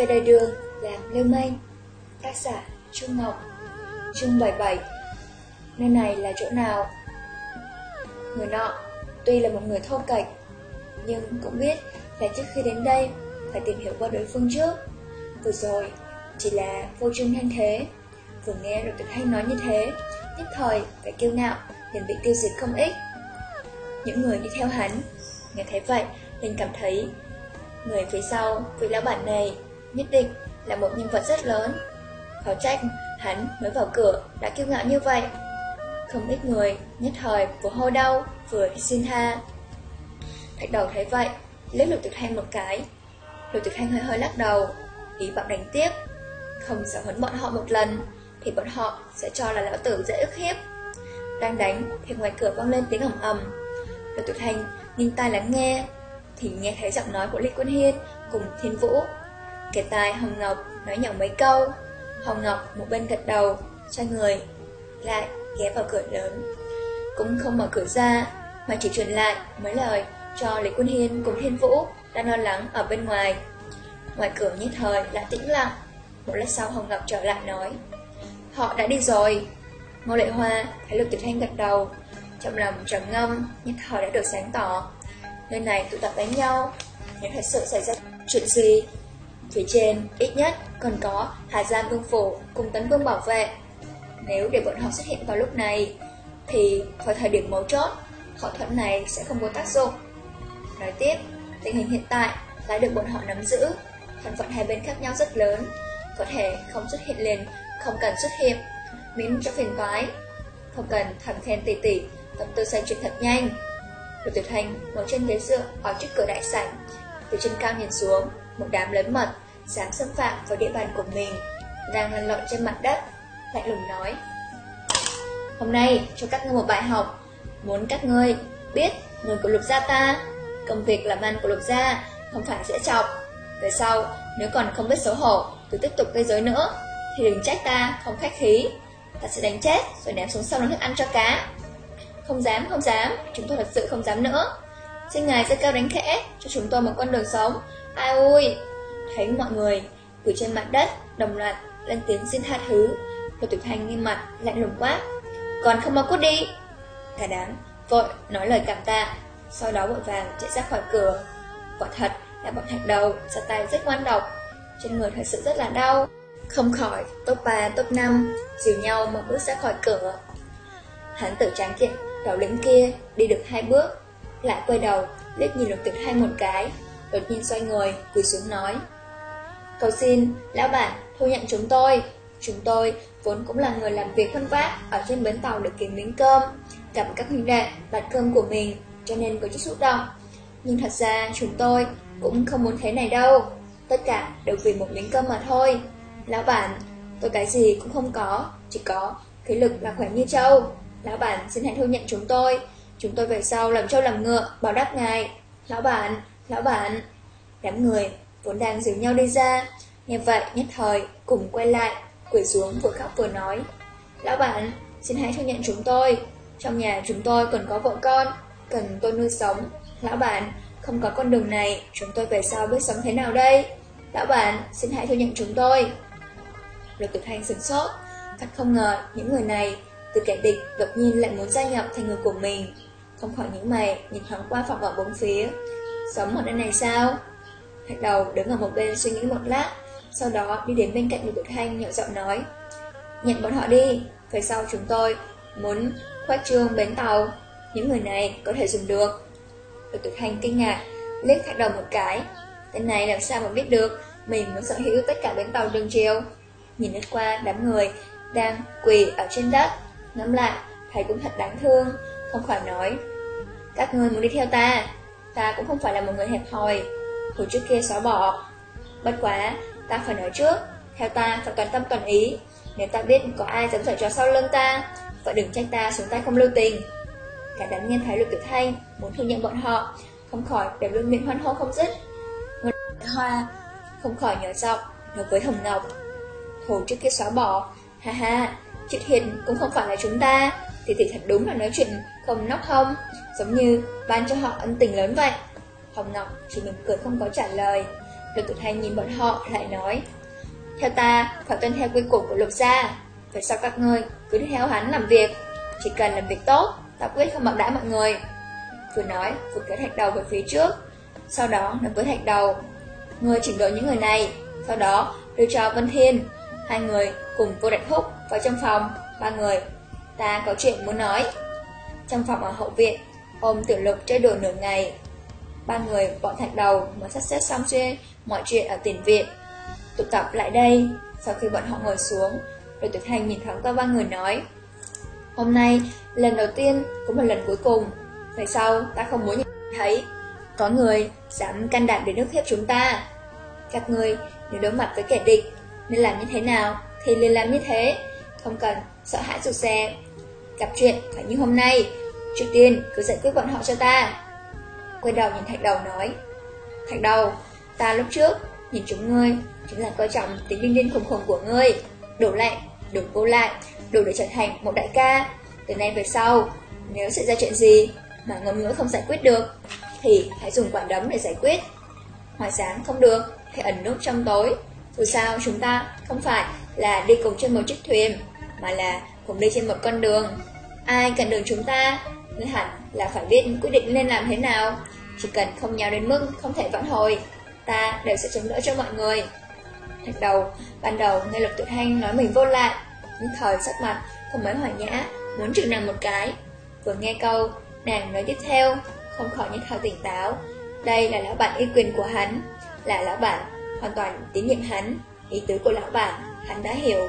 Về đời đường, làm lưu manh Tác giả Trung Ngọc Chương 77 Nơi này là chỗ nào? Người nọ, tuy là một người thô kệch Nhưng cũng biết là trước khi đến đây Phải tìm hiểu qua đối phương trước. Vừa rồi, chỉ là vô trương thanh thế Vừa nghe được tuyệt thanh nói như thế Nhất thời, phải kiêu ngạo liền bị tiêu diệt không ít. Những người đi theo hắn Nghe thấy vậy, liền cảm thấy Người phía sau, vị lão bản này nhất định là một nhân vật rất lớn. Khó trách, hắn mới vào cửa đã kiêu ngạo như vậy. Không ít người nhất thời vừa hô đau, vừa xin tha. Thạch đầu thấy vậy, lấy lục tuyệt hành một cái. Lục tuyệt hành hơi hơi lắc đầu, ý bảo đánh tiếp. Không sợ huấn bọn họ một lần, thì bọn họ sẽ cho là lão tử dễ ức hiếp. Đang đánh, thì ngoài cửa vang lên tiếng ầm ầm. Lục tuyệt hành nghiêng tai lắng nghe, thì nghe thấy giọng nói của Lý Quân Hiên cùng Thiên Vũ. Kể tai Hồng Ngọc nói nhỏ mấy câu, Hồng Ngọc một bên gật đầu, xoay người, lại ghé vào cửa lớn. Cũng không mở cửa ra, mà chỉ truyền lại mấy lời cho Lý Quân Hiên cùng Thiên Vũ đang lo lắng ở bên ngoài. Ngoài cửa nhất thời lại tĩnh lặng, một lát sau Hồng Ngọc trở lại nói, họ đã đi rồi. Ngô Lệ Hoa thấy Lục Tuyệt Thanh gật đầu, trong lòng trầm ngâm, nhất thời đã được sáng tỏ. Nơi này tụ tập đánh nhau Nếu thật sự xảy ra chuyện gì Phía trên ít nhất còn có Hà Giang Vương Phủ cùng tấn vương bảo vệ. Nếu để bọn họ xuất hiện vào lúc này Thì vào thời điểm mấu chốt họ thuận này sẽ không có tác dụng. Nói tiếp Tình hình hiện tại đã được bọn họ nắm giữ. Thân phận hai bên khác nhau rất lớn Có thể không xuất hiện liền Không cần xuất hiện. Miễn cho phiền toái Không cần thầm khen tỉ tỉ Tâm tư xoay chuyển thật nhanh. Lục Tiểu Thanh ngồi trên ghế dựa ở trước cửa đại sảnh, từ trên cao nhìn xuống, một đám lớn mật dám xâm phạm vào địa bàn của mình, đang lăn lộn trên mặt đất, lạnh lùng nói: "Hôm nay cho các ngươi một bài học, muốn các ngươi biết người của Lục gia ta, công việc làm ăn của Lục gia không phải dễ chọc, về sau nếu còn không biết xấu hổ, cứ tiếp tục gây rối nữa thì đừng trách ta không khách khí, ta sẽ đánh chết rồi ném xuống sông nấu thức ăn cho cá." Không dám, không dám, chúng tôi thật sự không dám nữa. Xin ngài sẽ cao đánh khẽ, cho chúng tôi một con đường sống. Ai ui! Thấy mọi người, quỳ trên mặt đất, đồng loạt, lên tiếng xin tha thứ. Lô Tiểu Thanh nghiêm mặt, lạnh lùng quá. Còn không mau cút đi! Cả đám, vội, nói lời cảm tạ, sau đó vội vàng chạy ra khỏi cửa. Quả thật là bọn thạch đầu, ra tay rất ngoan độc, trên người thật sự rất là đau. Không khỏi, top 3, top 5, dìu nhau một bước ra khỏi cửa. Hắn tử tráng kiện đầu lĩnh kia đi được hai bước, lại quay đầu, liếc nhìn lục tuyệt hai một cái, đột nhiên xoay người, cười xuống nói. Cầu xin, lão bản, thu nhận chúng tôi. Chúng tôi vốn cũng là người làm việc phân vác ở trên bến tàu để kiếm miếng cơm, gặp các huynh đệ bạt cơm của mình, cho nên có chút xúc động. Nhưng thật ra chúng tôi cũng không muốn thế này đâu, tất cả đều vì một miếng cơm mà thôi. Lão bản, tôi cái gì cũng không có, chỉ có khí lực là khỏe như trâu. Lão bản xin hãy thu nhận chúng tôi Chúng tôi về sau làm trâu làm ngựa Bảo đáp ngài Lão bản, lão bản Đám người vốn đang dìu nhau đi ra Nghe vậy nhất thời cùng quay lại Quỳ xuống vừa khóc vừa nói Lão bản, xin hãy thu nhận chúng tôi Trong nhà chúng tôi còn có vợ con Cần tôi nuôi sống Lão bản, không có con đường này Chúng tôi về sau biết sống thế nào đây Lão bản, xin hãy thu nhận chúng tôi. Lục Tử Thanh sửng sốt, thật không ngờ những người này từ kẻ địch đột nhiên lại muốn gia nhập thành người của mình. Không khỏi những mày nhìn thoáng qua phòng ở bốn phía. Sống ở nơi này sao? Thạch đầu đứng ở một bên suy nghĩ một lát, sau đó đi đến bên cạnh người Tử Thanh nhậu giọng nói. Nhận bọn họ đi, về sau chúng tôi muốn khoác trương bến tàu, những người này có thể dùng được. người Tử Thanh kinh ngạc, liếc thạch đầu một cái. Tên này làm sao mà biết được mình muốn sở hữu tất cả bến tàu đường chiều. Nhìn lướt qua đám người đang quỳ ở trên đất, ngắm lại, thấy cũng thật đáng thương, không khỏi nói. Các người muốn đi theo ta, ta cũng không phải là một người hẹp hòi, hồi trước kia xóa bỏ. Bất quá, ta phải nói trước, theo ta phải toàn tâm toàn ý, nếu ta biết có ai dám giở trò sau lưng ta, vậy đừng trách ta xuống tay không lưu tình. Cả đám nhân thấy lục tử thanh muốn thu nhận bọn họ, không khỏi đều luôn miệng hoan hô không dứt. Ngân hoa không khỏi nhớ giọng nói với Hồng Ngọc. Thù trước kia xóa bỏ, ha ha, chuyện hiền cũng không phải là chúng ta, thì thì thật đúng là nói chuyện không nóc không, giống như ban cho họ ân tình lớn vậy. Hồng Ngọc chỉ mỉm cười không có trả lời. Lục Tử Thanh nhìn bọn họ lại nói, theo ta, phải tuân theo quy củ của lục gia. Về sau các ngươi, cứ theo hắn làm việc. Chỉ cần làm việc tốt, ta quyết không bạc đãi mọi người. Vừa nói, vừa kéo thạch đầu về phía trước. Sau đó, nói với thạch đầu. Ngươi chỉnh đội những người này. Sau đó, đưa cho Vân Thiên. Hai người cùng vô đại húc vào trong phòng. Ba người, ta có chuyện muốn nói. Trong phòng ở hậu viện, ôm tiểu lục chơi đùa nửa ngày. Ba người bọn thạch đầu mới sắp xếp xong xuôi mọi chuyện ở tiền viện tụ tập lại đây. Sau khi bọn họ ngồi xuống, đội tuyệt hành nhìn thoáng qua ba người nói. Hôm nay, lần đầu tiên cũng là lần cuối cùng. Về sau, ta không muốn nhìn thấy. Có người dám can đảm để nước hiếp chúng ta. Các người, nếu đối mặt với kẻ địch, nên làm như thế nào thì liền làm như thế. Không cần sợ hãi rụt xe. Gặp chuyện phải như hôm nay. Trước tiên, cứ giải quyết bọn họ cho ta. Quay đầu nhìn thạch đầu nói. Thạch đầu, ta lúc trước, nhìn chúng ngươi chính là coi trọng tính điên điên khủng khủng của ngươi. Đổ lại, đổ vô lại, đủ để trở thành một đại ca. Từ nay về sau, nếu xảy ra chuyện gì mà ngôn ngữ không giải quyết được, thì hãy dùng quả đấm để giải quyết. Ngoài sáng không được, hãy ẩn núp trong tối. Dù sao chúng ta không phải là đi cùng trên một chiếc thuyền, mà là cùng đi trên một con đường. Ai cản đường chúng ta, ngươi hẳn là phải biết quyết định nên làm thế nào. Chỉ cần không nhào đến mức không thể vãn hồi, ta đều sẽ chống đỡ cho mọi người. Thạch đầu, ban đầu nghe Lục Tuyệt Thanh nói mình vô lại, nhưng thời sắc mặt không mấy hòa nhã, muốn chịu nàng một cái. Vừa nghe câu, nàng nói tiếp theo, không khỏi nhất thao tỉnh táo. Đây là lão bản y quyền của hắn, là lão bản hoàn toàn tín nhiệm hắn, ý tứ của lão bản, hắn đã hiểu.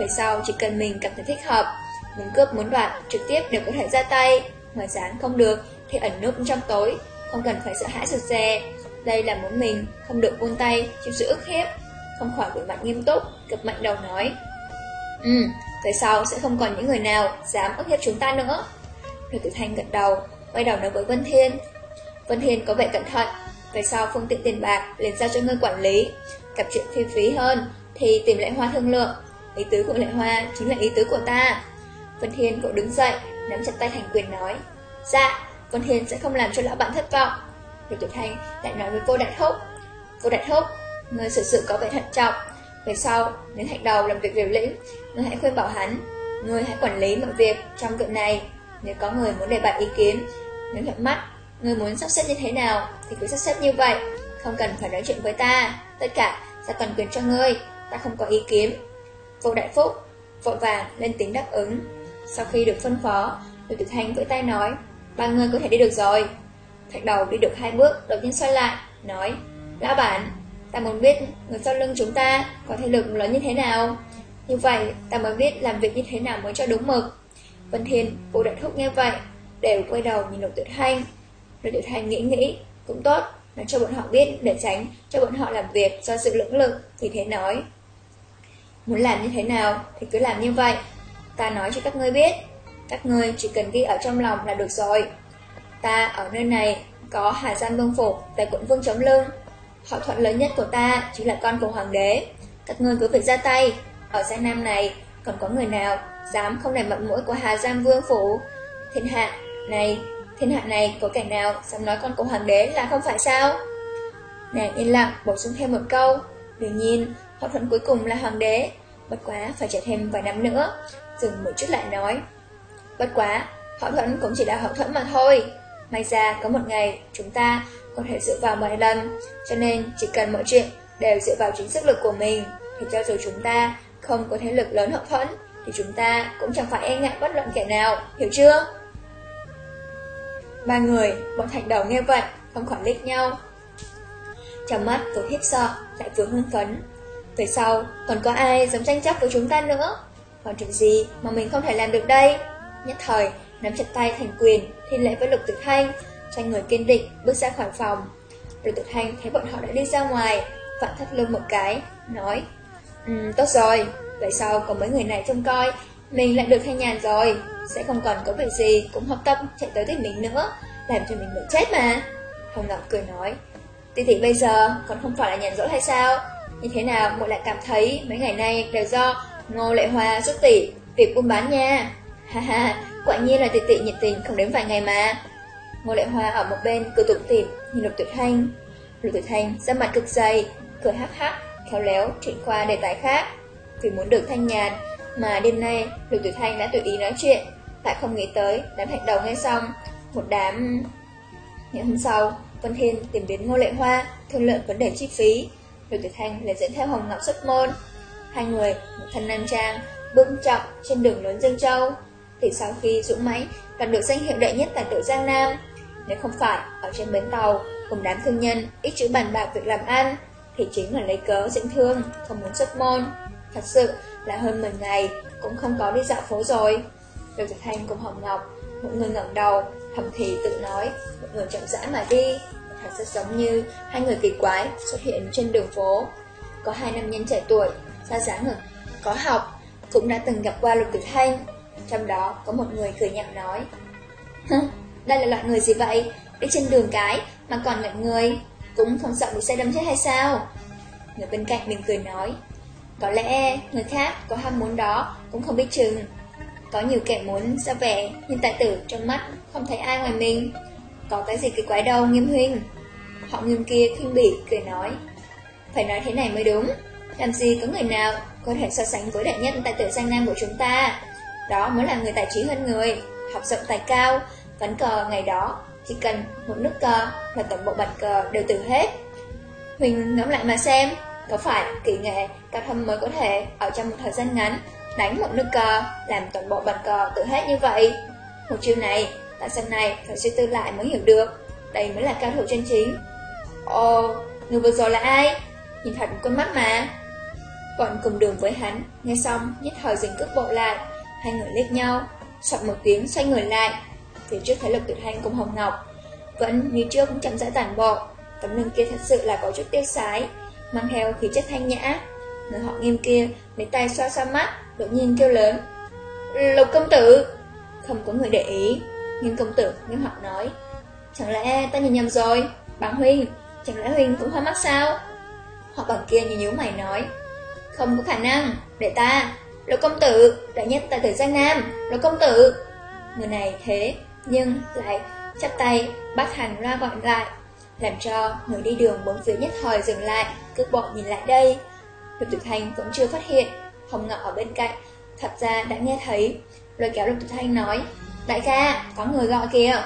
Về sau chỉ cần mình cảm thấy thích hợp, muốn cướp muốn đoạt, trực tiếp đều có thể ra tay. Ngoài sáng không được, thì ẩn núp trong tối, không cần phải sợ hãi sụt xe. Đây là muốn mình không được buông tay, chịu sự ức hiếp không khỏi vẻ mặt nghiêm túc, cực mạnh đầu nói. Ừ, về sau sẽ không còn những người nào dám ức hiếp chúng ta nữa. người tử thanh gật đầu, quay đầu nói với Vân Thiên. Vân Thiên có vẻ cẩn thận, về sau phương tiện tiền bạc liền giao cho ngươi quản lý. Gặp chuyện phi phí hơn thì tìm Lệ Hoa thương lượng. Ý tứ của Lệ Hoa chính là ý tứ của ta. Vân Hiên cậu đứng dậy, nắm chặt tay Thành Quyền nói. Dạ, Vân Hiên sẽ không làm cho lão bạn thất vọng. Lôi Tiểu thanh lại nói với cô Đại Húc: Cô Đại Húc, người sự sự có vẻ thận trọng Về sau, nếu thạch đầu làm việc liều lĩnh người hãy khuyên bảo hắn Người hãy quản lý mọi việc trong việc này Nếu có người muốn đề bạt ý kiến Nếu nhận mắt, Người muốn sắp xếp như thế nào Thì cứ sắp xếp như vậy Không cần phải nói chuyện với ta Tất cả sẽ toàn quyền cho ngươi Ta không có ý kiến Vô đại phúc, vội vàng lên tiếng đáp ứng sau khi được phân phó Lục Tử Thanh vẫy tay nói Ba người có thể đi được rồi Thạch đầu đi được hai bước, đột nhiên xoay lại Nói, lão bản Ta muốn biết người sau lưng chúng ta có thể lực lớn như thế nào. Như vậy, ta mới biết làm việc như thế nào mới cho đúng mực. Vân Thiên, cô đại thúc nghe vậy, đều quay đầu nhìn Lục Tuyệt Thanh. Lục Tuyệt Thanh nghĩ nghĩ, cũng tốt, nói cho bọn họ biết để tránh cho bọn họ làm việc do sự lưỡng lực, thì thế nói. Muốn làm như thế nào thì cứ làm như vậy. Ta nói cho các ngươi biết, các ngươi chỉ cần ghi ở trong lòng là được rồi. Ta ở nơi này có Hà Giang Vương Phục tại quận Vương Chống Lưng, Họ thuận lớn nhất của ta chính là con của hoàng đế. Các ngươi cứ việc ra tay. Ở Giang Nam này còn có người nào dám không nảy mặt mũi của Hà Giang Vương Phủ. Thiên hạ này, thiên hạ này có kẻ nào dám nói con của hoàng đế là không phải sao? Nàng yên lặng bổ sung thêm một câu. Đương nhiên, hậu thuẫn cuối cùng là hoàng đế, bất quá phải chờ thêm vài năm nữa. Dừng một chút lại nói. Bất quá, hậu thuẫn cũng chỉ là hậu thuẫn mà thôi. May ra có một ngày chúng ta có thể dựa vào mọi lần, cho nên chỉ cần mọi chuyện đều dựa vào chính sức lực của mình, thì cho dù chúng ta không có thế lực lớn hậu thuẫn, thì chúng ta cũng chẳng phải e ngại bất luận kẻ nào, hiểu chưa? Ba người, bọn thạch đầu nghe vậy, không khỏi lít nhau. Trong mắt vừa khiếp sợ, lại vừa hưng phấn. Về sau, còn có ai dám tranh chấp với chúng ta nữa? Còn chuyện gì mà mình không thể làm được đây? Nhất thời, nắm chặt tay thành quyền, thi lễ với Lục Tử Thanh, xoay người kiên định, bước ra khỏi phòng. Lục Tử Thanh thấy bọn họ đã đi ra ngoài, vặn thắt lưng một cái, nói um, Tốt rồi, vậy sau có mấy người này trông coi, mình lại được thanh nhàn rồi, sẽ không còn có việc gì cũng hợp tâm chạy tới tìm mình nữa, làm cho mình bị chết mà. Hồng Ngọc cười nói, tỷ tỷ bây giờ còn không phải là nhàn rỗi hay sao? Như thế nào muội lại cảm thấy mấy ngày nay đều do Ngô Lệ Hoa xuất tỷ việc buôn bán nha. Ha ha, quả nhiên là tỷ tỷ nhiệt tình không đến vài ngày mà. Ngô Lệ Hoa ở một bên cười tủm tỉm nhìn Lục Tuyệt Thanh. Lục Tuyệt Thanh ra mặt cực dày, cười hắc hắc, khéo léo chuyển qua đề tài khác. Vì muốn được thanh nhàn mà đêm nay Lục Tuyệt Thanh đã tự ý nói chuyện, lại không nghĩ tới đám hạch đầu nghe xong, một đám... Ngày hôm sau, Vân Thiên tìm đến Ngô Lệ Hoa, thương lượng vấn đề chi phí. Lục Tuyệt Thanh lại dẫn theo Hồng Ngọc xuất môn. Hai người, một thân nam trang, bước trọng trên đường lớn Dương Châu. Thì sau khi dũng máy đạt được danh hiệu đệ nhất tài tử Giang Nam, nếu không phải ở trên bến tàu cùng đám thương nhân ít chữ bàn bạc việc làm ăn, thì chính là lấy cớ dĩnh thương, không muốn xuất môn. Thật sự là hơn 10 ngày cũng không có đi dạo phố rồi. được Tuyệt Thanh cùng Hồng Ngọc, một người ngẩng đầu, thầm thì tự nói, một người chậm rãi mà đi. Thật rất giống như hai người kỳ quái xuất hiện trên đường phố. Có hai nam nhân trẻ tuổi, xa giá ngực, có học, cũng đã từng gặp qua Lục tử Thanh. Trong đó có một người cười nhạo nói, đây là loại người gì vậy? Đi trên đường cái mà còn ngẩn người, cũng không sợ bị xe đâm chết hay sao? Người bên cạnh mình cười nói, có lẽ người khác có ham muốn đó cũng không biết chừng. Có nhiều kẻ muốn ra vẻ, nhưng tại tử trong mắt không thấy ai ngoài mình. Có cái gì kỳ quái đâu, nghiêm huynh. Họ nghiêm kia khinh bỉ, cười nói. Phải nói thế này mới đúng. Làm gì có người nào có thể so sánh với đại nhân tại tử Giang Nam của chúng ta. Đó mới là người tài trí hơn người, học rộng tài cao, ván cờ ngày đó. Chỉ cần một nước cờ là tổng bộ bàn cờ đều từ hết. Huỳnh ngẫm lại mà xem, có phải kỳ nghệ cao thâm mới có thể ở trong một thời gian ngắn đánh một nước cờ, làm toàn bộ bàn cờ tự hết như vậy. Một chiêu này, tại sân này phải suy tư lại mới hiểu được, đây mới là cao thủ chân chính. Ồ, người vừa rồi là ai? Nhìn thật con mắt mà. Bọn cùng đường với hắn, nghe xong, nhất thời dừng cước bộ lại, hai người liếc nhau, soạn một tiếng xoay người lại. Phía trước thấy lực tuyệt hành cùng Hồng Ngọc, vẫn như trước cũng chậm rãi tản bộ, tấm lưng kia thật sự là có chút tiêu sái, mang theo khí chất thanh nhã. Người họ nghiêm kia, lấy tay xoa xoa mắt, đột nhiên kêu lớn. Lục công tử! Không có người để ý, nhưng công tử nghiêm họ nói. Chẳng lẽ ta nhìn nhầm rồi? Bằng Huynh, chẳng lẽ Huynh cũng hoa mắt sao? Họ bằng kia như nhíu mày nói. Không có khả năng, để ta. Lục công tử, đại nhất ta từ Giang Nam, lục công tử. Người này thế, nhưng lại chắp tay, bắt hành loa gọi lại, làm cho người đi đường bốn phía nhất thời dừng lại, cước bộ nhìn lại đây. Lục tử Thanh vẫn chưa phát hiện, Hồng Ngọc ở bên cạnh, thật ra đã nghe thấy. Lôi kéo Lục tử Thanh nói, đại ca, có người gọi kìa.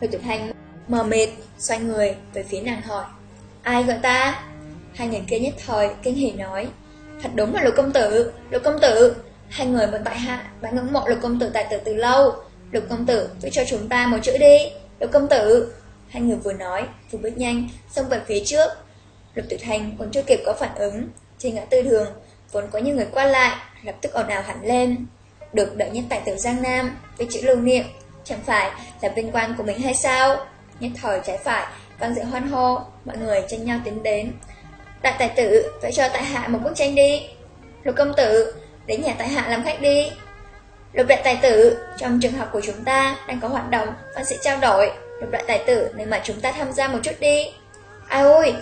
Lục tử Thanh mờ mệt, xoay người về phía nàng hỏi, ai gọi ta? Hai người kia nhất thời kinh hỉ nói, thật đúng là Lục Công Tử, Lục Công Tử. Hai người một tại hạ, bạn ngưỡng mộ Lục Công Tử tại tử từ lâu. Lục Công Tử, viết cho chúng ta một chữ đi. Lục Công Tử. Hai người vừa nói, vừa bước nhanh, xông về phía trước. Lục Tuyệt thành còn chưa kịp có phản ứng, trên ngã tư đường, vốn có nhiều người qua lại, lập tức ồn ào hẳn lên. Được đợi nhất tại tử Giang Nam, với chữ lưu niệm, chẳng phải là vinh quang của mình hay sao? Nhất thời trái phải, vang dậy hoan hô, mọi người tranh nhau tiến đến. Đại tài tử, phải cho tại hạ một bức tranh đi. Lục công tử, đến nhà tại hạ làm khách đi. Lục đại tài tử, trong trường học của chúng ta đang có hoạt động, Văn sẽ trao đổi. Lục đại tài tử, nên mà chúng ta tham gia một chút đi. Ai ôi,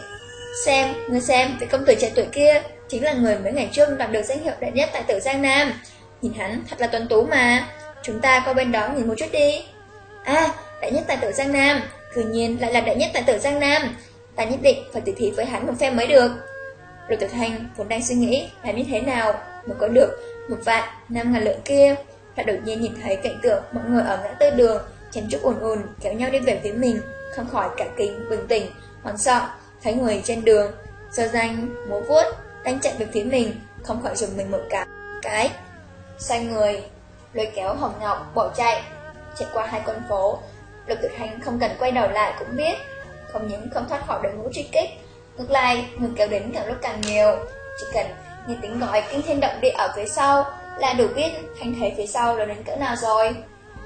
xem, người xem, vị công tử trẻ tuổi kia, chính là người mấy ngày trước đoạt được danh hiệu đại nhất tại tử Giang Nam. Nhìn hắn thật là tuấn tú mà, chúng ta qua bên đó nhìn một chút đi. À, đại nhất tại tử Giang Nam, Cứ nhiên lại là đại nhất tại tử Giang Nam. Ta nhất định phải tỉ thí với hắn một phen mới được. Lục Tiểu Thanh vốn đang suy nghĩ là như thế nào mới có được một vạn năm ngàn lượng kia. Lại đột nhiên nhìn thấy cảnh tượng mọi người ở ngã tư đường, chen trúc ồn ồn kéo nhau đi về phía mình, không khỏi cả kinh, bình tĩnh, hoảng sợ, thấy người trên đường, giơ danh, múa vuốt, đang chạy về phía mình, không khỏi dùng mình một cái. Cái, xoay người, lôi kéo Hồng Ngọc bỏ chạy, chạy qua hai con phố. Lục Tiểu Thanh không cần quay đầu lại cũng biết, không những không thoát khỏi đội ngũ truy kích, ngược lại người kéo đến càng lúc càng nhiều. Chỉ cần nghe tiếng gọi kinh thiên động địa ở phía sau là đủ biết Thanh thế phía sau là đến cỡ nào rồi.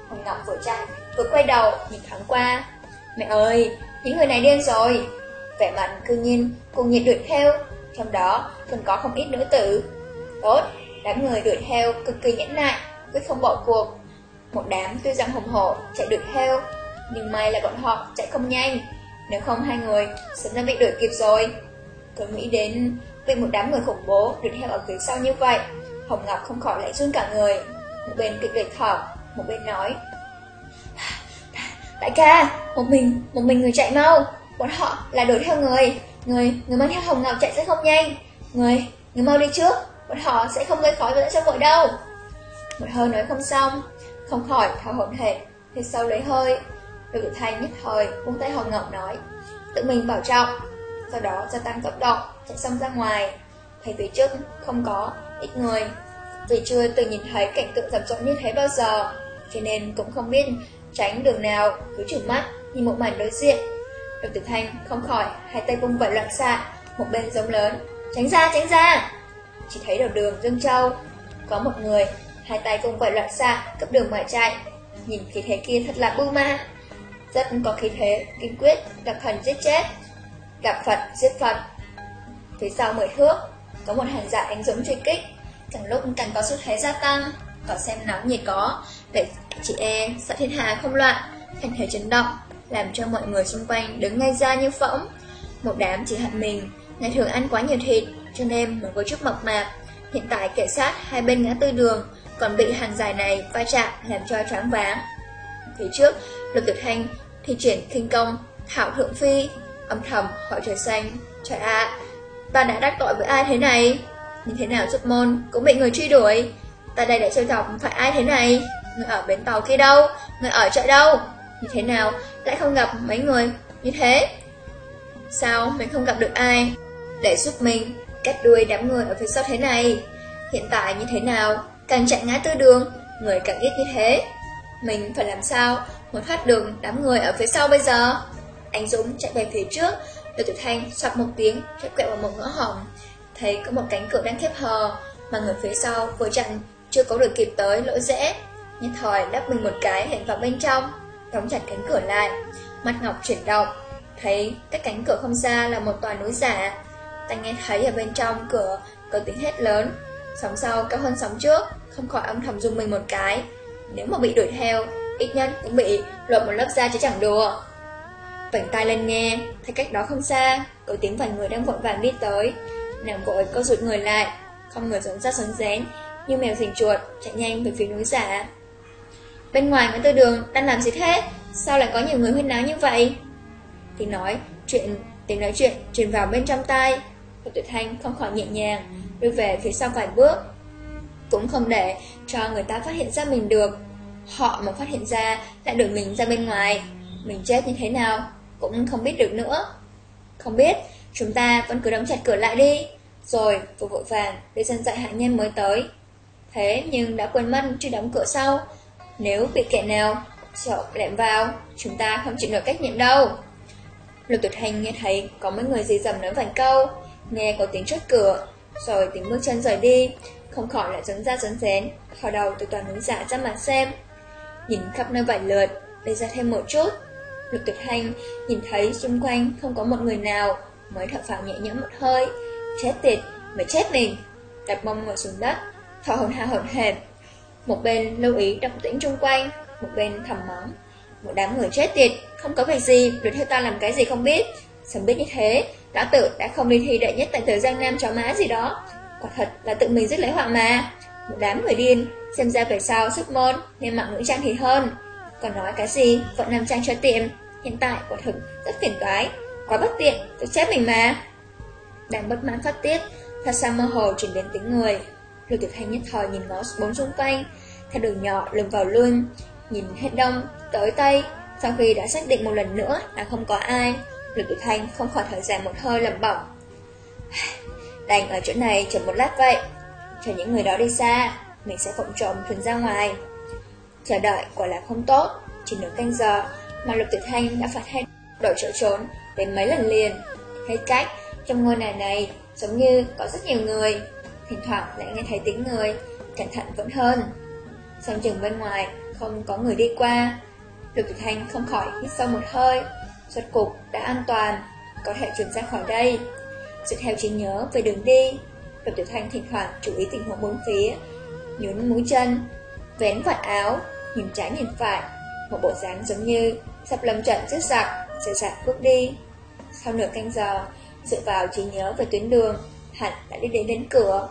Hồng Ngọc vừa chạy, vừa quay đầu nhìn thoáng qua. Mẹ ơi, những người này điên rồi. Vẻ mặt cư nhiên cùng nhiệt đuổi theo, trong đó còn có không ít nữ tử. Tốt, đám người đuổi theo cực kỳ nhẫn nại, quyết không bỏ cuộc. Một đám tuy rằng hùng hổ chạy đuổi theo, nhưng may là bọn họ chạy không nhanh, nếu không hai người sớm đã bị đuổi kịp rồi. Tôi nghĩ đến bị một đám người khủng bố đuổi theo ở phía sau như vậy, Hồng Ngọc không khỏi lại run cả người. Một bên kịch liệt thở, một bên nói. Đại ca, một mình, một mình người chạy mau, bọn họ là đuổi theo người, người, người mang theo Hồng Ngọc chạy sẽ không nhanh. Người, người mau đi trước, bọn họ sẽ không gây khói với cho vội đâu. Một hơi nói không xong, không khỏi thở hổn hển, thì sau lấy hơi. Lục Tử Thanh nhất thời buông tay Hồng Ngọc nói, tự mình bảo trọng. Sau đó gia tăng tốc độ, chạy xong ra ngoài. Thấy phía trước không có ít người, vì chưa từng nhìn thấy cảnh tượng rầm rộ như thế bao giờ, cho nên cũng không biết tránh đường nào, cứ trừng mắt nhìn một mảnh đối diện. Lục Tử Thanh không khỏi hai tay vung vẩy loạn xạ, một bên giống lớn, tránh ra, tránh ra. Chỉ thấy đầu đường Dương Châu, có một người hai tay vung vẩy loạn xạ, cấp đường mà chạy. Nhìn khí thế kia thật là bưu ma. Rất có khí thế, kiên quyết, gặp thần giết chết, gặp Phật giết Phật. Phía sau mười thước, có một hành dạ anh dũng truy kích, càng lúc càng có xu thế gia tăng, có xem nóng nhiệt có, để chị e sợ thiên hà không loạn, thành thế chấn động, làm cho mọi người xung quanh đứng ngay ra như phỗng. Một đám chỉ hận mình, ngày thường ăn quá nhiều thịt, cho nên mới có chút mập mạp. Hiện tại kẻ sát hai bên ngã tư đường, còn bị hàng dài này va chạm làm cho choáng váng. Phía trước, Lục Tử Thanh thi triển kinh công, Thảo Thượng Phi, âm thầm hỏi trời xanh, trời ạ, ta đã đắc tội với ai thế này? Như thế nào giúp môn cũng bị người truy đuổi, ta đây đã trêu chọc phải ai thế này? Người ở bến tàu kia đâu? Người ở chợ đâu? Như thế nào lại không gặp mấy người như thế? Sao mình không gặp được ai để giúp mình cắt đuôi đám người ở phía sau thế này? Hiện tại như thế nào? Càng chạy ngã tư đường, người càng ít như thế. Mình phải làm sao muốn thoát đường đám người ở phía sau bây giờ? Anh Dũng chạy về phía trước, Lưu Tử Thanh soạt một tiếng, chạy quẹo vào một ngõ hỏng. Thấy có một cánh cửa đang khép hờ, mà người phía sau vừa chặn, chưa có được kịp tới lỗ rẽ. Nhất thời đắp mình một cái hẹn vào bên trong, đóng chặt cánh cửa lại. Mắt Ngọc chuyển động, thấy cách cánh cửa không xa là một tòa núi giả. Ta nghe thấy ở bên trong cửa có tiếng hét lớn, sóng sau cao hơn sóng trước, không khỏi âm thầm dùng mình một cái. Nếu mà bị đuổi theo, ít nhất cũng bị lột một lớp da chứ chẳng đùa. Vảnh tay lên nghe, thấy cách đó không xa, có tiếng vài người đang vội vàng đi tới. Nàng vội co rụt người lại, không ngờ giống ra sấn rén, như mèo rình chuột, chạy nhanh về phía núi giả. Bên ngoài ngã tư đường đang làm gì thế? Sao lại có nhiều người huyên náo như vậy? Thì nói, chuyện, tiếng nói chuyện truyền vào bên trong tai. Lục Tuyệt Thanh không khỏi nhẹ nhàng, đưa về phía sau vài bước. Cũng không để cho người ta phát hiện ra mình được. Họ mà phát hiện ra lại đuổi mình ra bên ngoài. Mình chết như thế nào cũng không biết được nữa. Không biết, chúng ta vẫn cứ đóng chặt cửa lại đi. Rồi, vừa vội vàng để dân dạy hạ nhân mới tới. Thế nhưng đã quên mất chưa đóng cửa sau. Nếu bị kẻ nào sợ lẹm vào, chúng ta không chịu nổi cách nhiệm đâu. Lục tuyệt hành nghe thấy có mấy người dì dầm nói vài câu, nghe có tiếng chốt cửa, rồi tiếng bước chân rời đi, không khỏi lại dấn ra dấn dén thò đầu từ toàn núi giả ra mặt xem. Nhìn khắp nơi vài lượt, lấy ra thêm một chút. Lục tuyệt hành nhìn thấy xung quanh không có một người nào, mới thở phào nhẹ nhõm một hơi. Chết tiệt, mới chết mình. Đặt mông ngồi xuống đất, thở hồn ha hồn hệt. Một bên lưu ý động tĩnh xung quanh, một bên thầm mắng. Một đám người chết tiệt, không có việc gì, đuổi theo ta làm cái gì không biết. Sớm biết như thế, lão tử đã không đi thi đệ nhất tại thời Giang Nam chó má gì đó. Quả thật là tự mình giết lấy họa mà. Một đám người điên, xem ra về sau sức môn, nên mạng ngữ trang thì hơn. Còn nói cái gì, vẫn nằm trang cho tiệm, hiện tại quả thực rất phiền toái, quá bất tiện, tôi chết mình mà. đang bất mãn phát tiết, thật xa mơ hồ chuyển đến tiếng người. Lục Tiểu Thanh nhất thời nhìn ngó bốn xung quanh, theo đường nhỏ lưng vào luôn, nhìn hết đông tới tây. Sau khi đã xác định một lần nữa là không có ai, Lục Tiểu Thanh không khỏi thở dài một hơi lẩm bẩm. Đành ở chỗ này chờ một lát vậy, cho những người đó đi xa, mình sẽ phụng trộm thuần ra ngoài. Chờ đợi quả là không tốt, chỉ nửa canh giờ mà Lục Tử Thanh đã phải thay đổi chỗ trốn đến mấy lần liền. Hết cách, trong ngôi nhà này giống như có rất nhiều người, thỉnh thoảng lại nghe thấy tiếng người, cẩn thận vẫn hơn. Xong chừng bên ngoài không có người đi qua, Lục Tử Thanh không khỏi hít sâu một hơi, suốt cục đã an toàn, có thể chuyển ra khỏi đây. Dựa theo trí nhớ về đường đi, tập Tiểu Thanh thỉnh thoảng chú ý tình huống bốn phía, nhún mũi chân, vén vạt áo, nhìn trái nhìn phải, một bộ dáng giống như sắp lâm trận rất giặc, sẽ dạc bước đi. Sau nửa canh giờ, dựa vào trí nhớ về tuyến đường, hẳn đã đi đến đến cửa.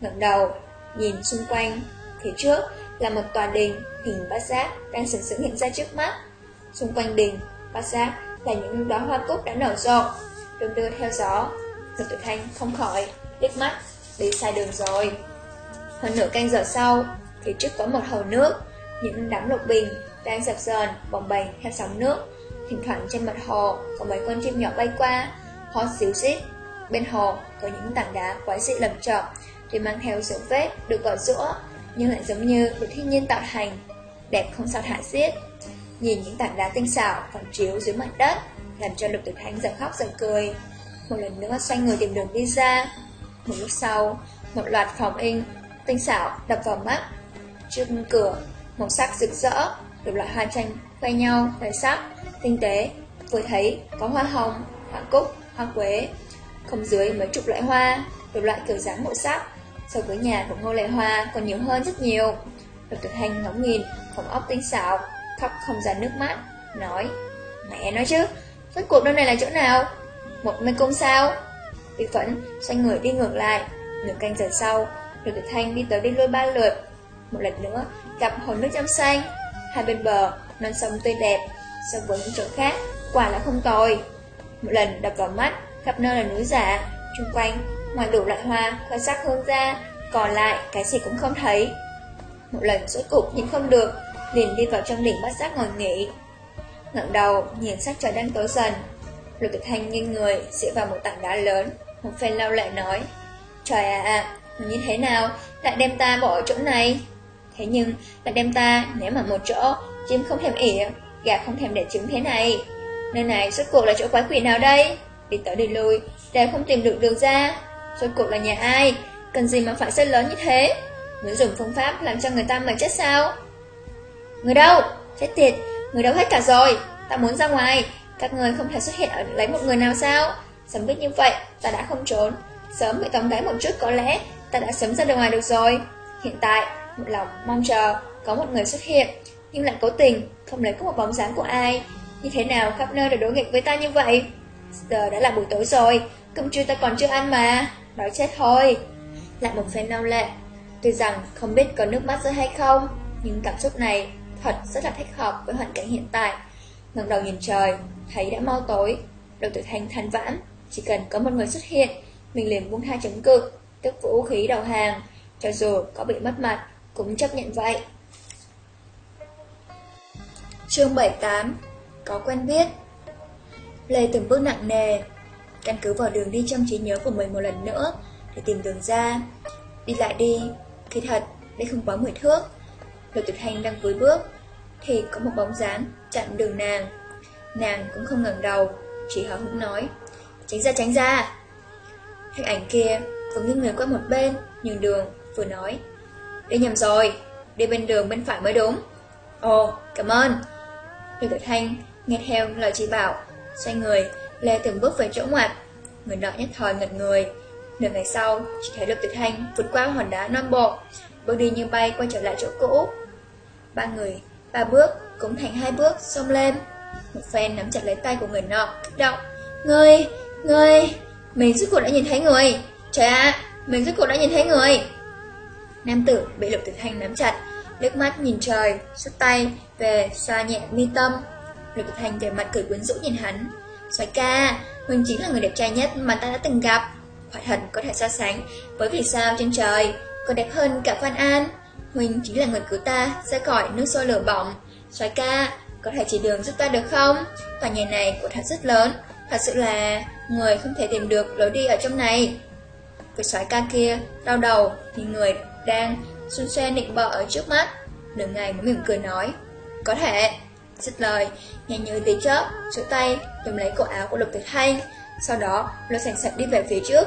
ngẩng đầu, nhìn xung quanh, phía trước là một tòa đình hình bát giác đang sừng sững hiện ra trước mắt. Xung quanh đình, bát giác là những đóa hoa cúc đã nở rộ, đường đưa theo gió. tập Tử Thanh không khỏi, liếc mắt, đi sai đường rồi. Hơn nửa canh giờ sau, phía trước có một hồ nước, những đám lục bình đang dập dờn, bồng bềnh theo sóng nước. Thỉnh thoảng trên mặt hồ có mấy con chim nhỏ bay qua, hót xíu xít. Bên hồ có những tảng đá quái dị lầm chậm, thì mang theo dấu vết được gọi rũa, nhưng lại giống như được thiên nhiên tạo thành, đẹp không sao thả xiết. Nhìn những tảng đá tinh xảo phản chiếu dưới mặt đất, làm cho Lục Tử Thanh giờ khóc giờ cười. Một lần nữa xoay người tìm đường đi ra. Một lúc sau, một loạt phòng in tinh xảo đập vào mắt. Trước cửa, màu sắc rực rỡ, đủ loại hoa tranh khoe nhau, khoe sắc, tinh tế. Vừa thấy có hoa hồng, hoa cúc, hoa quế. Không dưới mấy chục loại hoa, đủ loại kiểu dáng màu sắc. So với nhà của Ngô Lệ Hoa còn nhiều hơn rất nhiều. Lục Tử Thanh ngóng nhìn, phòng ốc tinh xảo, khóc không ra nước mắt, nói Mẹ nói chứ, rốt cuộc nơi này là chỗ nào? Một mê cung sao? Bị phẫn, xoay người đi ngược lại. Nửa canh giờ sau, Lục Tử Thanh đi tới đi lui ba lượt. Một lần nữa, gặp hồ nước trong xanh. Hai bên bờ, non sông tươi đẹp. So với những chỗ khác, quả là không tồi. Một lần đập vào mắt, khắp nơi là núi giả, Trung quanh, ngoài đủ loại hoa, khoai sắc hương ra, còn lại cái gì cũng không thấy. Một lần suốt cục nhìn không được, liền đi vào trong đỉnh bát giác ngồi nghỉ. ngẩng đầu, nhìn sắc trời đang tối dần. Lục Tử Thanh nghiêng người, dựa vào một tảng đá lớn, một phen lau lại nói. Trời à à, như thế nào, lại đem ta bỏ ở chỗ này? Thế nhưng, lại đem ta nếu mà một chỗ, chim không thèm ỉa, gà không thèm để trứng thế này. Nơi này suốt cuộc là chỗ quái quỷ nào đây? Đi tới đi lui, đều không tìm được đường ra. Suốt cuộc là nhà ai? Cần gì mà phải xây lớn như thế? Muốn dùng phương pháp làm cho người ta mà chết sao? Người đâu? Chết tiệt, người đâu hết cả rồi. Ta muốn ra ngoài, các người không thể xuất hiện ở lấy một người nào sao? Sớm biết như vậy, ta đã không trốn. Sớm bị tóm gáy một chút có lẽ, ta đã sớm ra đường ngoài được rồi. Hiện tại, một lòng mong chờ có một người xuất hiện, nhưng lại cố tình không lấy có một bóng dáng của ai. Như thế nào khắp nơi đều đối nghịch với ta như vậy? Giờ đã là buổi tối rồi, cơm trưa ta còn chưa ăn mà, đói chết thôi. Lại một phen nao lệ, tuy rằng không biết có nước mắt rơi hay không, nhưng cảm xúc này thật rất là thích hợp với hoàn cảnh hiện tại. ngẩng đầu nhìn trời, thấy đã mau tối, đầu tự thanh than vãn, chỉ cần có một người xuất hiện, mình liền buông tha chống cự, tức vũ khí đầu hàng, cho dù có bị mất mặt, cũng chấp nhận vậy. Chương 78 Có quen biết Lê từng bước nặng nề, căn cứ vào đường đi trong trí nhớ của mình một lần nữa để tìm đường ra. Đi lại đi, khi thật, đây không quá 10 thước. Lục tuyệt hành đang cúi bước, thì có một bóng dáng chặn đường nàng. Nàng cũng không ngẩng đầu, chỉ hở hững nói, tránh ra tránh ra. Hình ảnh kia vừa nghiêng người qua một bên, nhường đường, vừa nói, đi nhầm rồi, đi bên đường bên phải mới đúng. Ồ, cảm ơn. Lục tuyệt thanh nghe theo lời chỉ bảo, xoay người, lê từng bước về chỗ ngoặt. Người nọ nhất thời ngật người. Nửa ngày sau, chỉ thấy Lục Tuyệt thanh vượt qua hòn đá non bộ, bước đi như bay quay trở lại chỗ cũ. Ba người, ba bước, cũng thành hai bước, xông lên. Một phen nắm chặt lấy tay của người nọ, kích động. ngươi người, mình rốt cuộc đã nhìn thấy người. Trời ạ, mình rốt cuộc đã nhìn thấy người. Nam tử bị Lục tử thanh nắm chặt, nước mắt nhìn trời, xuất tay về xoa nhẹ mi tâm. Lục tử thanh về mặt cười quyến rũ nhìn hắn. Xoái ca, Huynh chính là người đẹp trai nhất mà ta đã từng gặp. Quả thật có thể so sánh với vì sao trên trời, còn đẹp hơn cả Quan An. Huynh chính là người cứu ta ra khỏi nước sôi lửa bỏng. Xoái ca, có thể chỉ đường giúp ta được không? Tòa nhà này của thật rất lớn, thật sự là người không thể tìm được lối đi ở trong này. Vị soái ca kia đau đầu thì người đang xun xe nịnh bợ ở trước mắt. Nửa ngày mới mỉm cười nói, có thể. Dứt lời, nhanh như tí chớp, chỗ tay túm lấy cổ áo của Lục Tuyệt Thanh, sau đó lôi sành sạch đi về phía trước.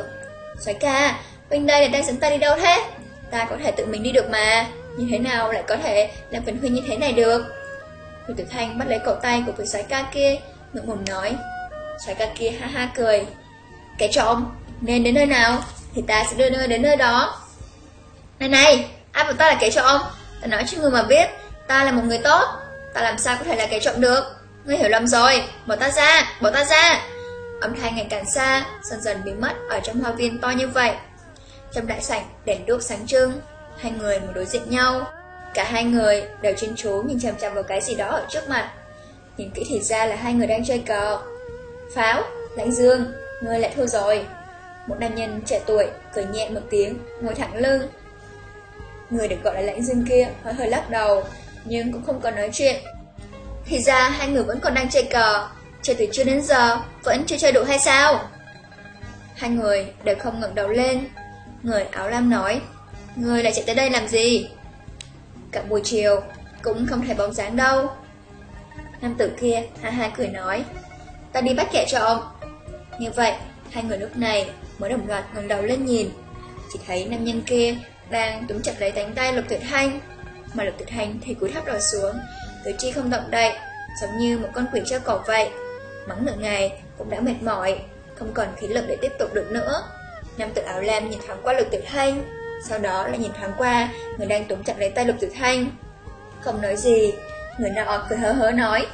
Xoái ca, bên đây là đang dẫn ta đi đâu thế? Ta có thể tự mình đi được mà, như thế nào lại có thể làm phần huynh như thế này được? Lục Tuyệt Thanh bắt lấy cổ tay của vị xoái ca kia, ngượng ngùng nói. Xoài ca kia ha ha cười. Cái trộm, nên đến nơi nào thì ta sẽ đưa nơi đến nơi đó. Này này, ai bảo ta là kẻ trộm? Ta nói cho người mà biết, ta là một người tốt, ta làm sao có thể là kẻ trộm được? Ngươi hiểu lầm rồi, bỏ ta ra, bỏ ta ra. Âm thanh ngày càng xa, dần dần biến mất ở trong hoa viên to như vậy. Trong đại sảnh, đèn đuốc sáng trưng, hai người ngồi đối diện nhau. Cả hai người đều chuyên chú nhìn chằm chằm vào cái gì đó ở trước mặt. Nhìn kỹ thì ra là hai người đang chơi cờ. Pháo, Lãnh Dương, ngươi lại thua rồi. Một nam nhân trẻ tuổi cười nhẹ một tiếng, ngồi thẳng lưng. Người được gọi là Lãnh Dương kia hơi hơi lắc đầu, nhưng cũng không có nói chuyện. Thì ra hai người vẫn còn đang chơi cờ, chơi từ chưa đến giờ, vẫn chưa chơi đủ hay sao? Hai người đều không ngẩng đầu lên. Người áo lam nói, người lại chạy tới đây làm gì? Cả buổi chiều, cũng không thấy bóng dáng đâu. Nam tử kia ha ha cười nói, ta đi bắt kẻ trộm. Như vậy, hai người lúc này mới đồng loạt ngẩng đầu lên nhìn. Chỉ thấy nam nhân kia đang túm chặt lấy cánh tay Lục Tuyệt Thanh, mà Lục Tuyệt Thanh thì cúi thấp đầu xuống, tứ chi không động đậy, giống như một con quỷ treo cổ vậy. Mắng nửa ngày cũng đã mệt mỏi, không còn khí lực để tiếp tục được nữa. Nam tử áo lam nhìn thoáng qua Lục Tuyệt Thanh, sau đó lại nhìn thoáng qua người đang túm chặt lấy tay Lục Tuyệt Thanh. Không nói gì, người nọ cười hớ hớ nói,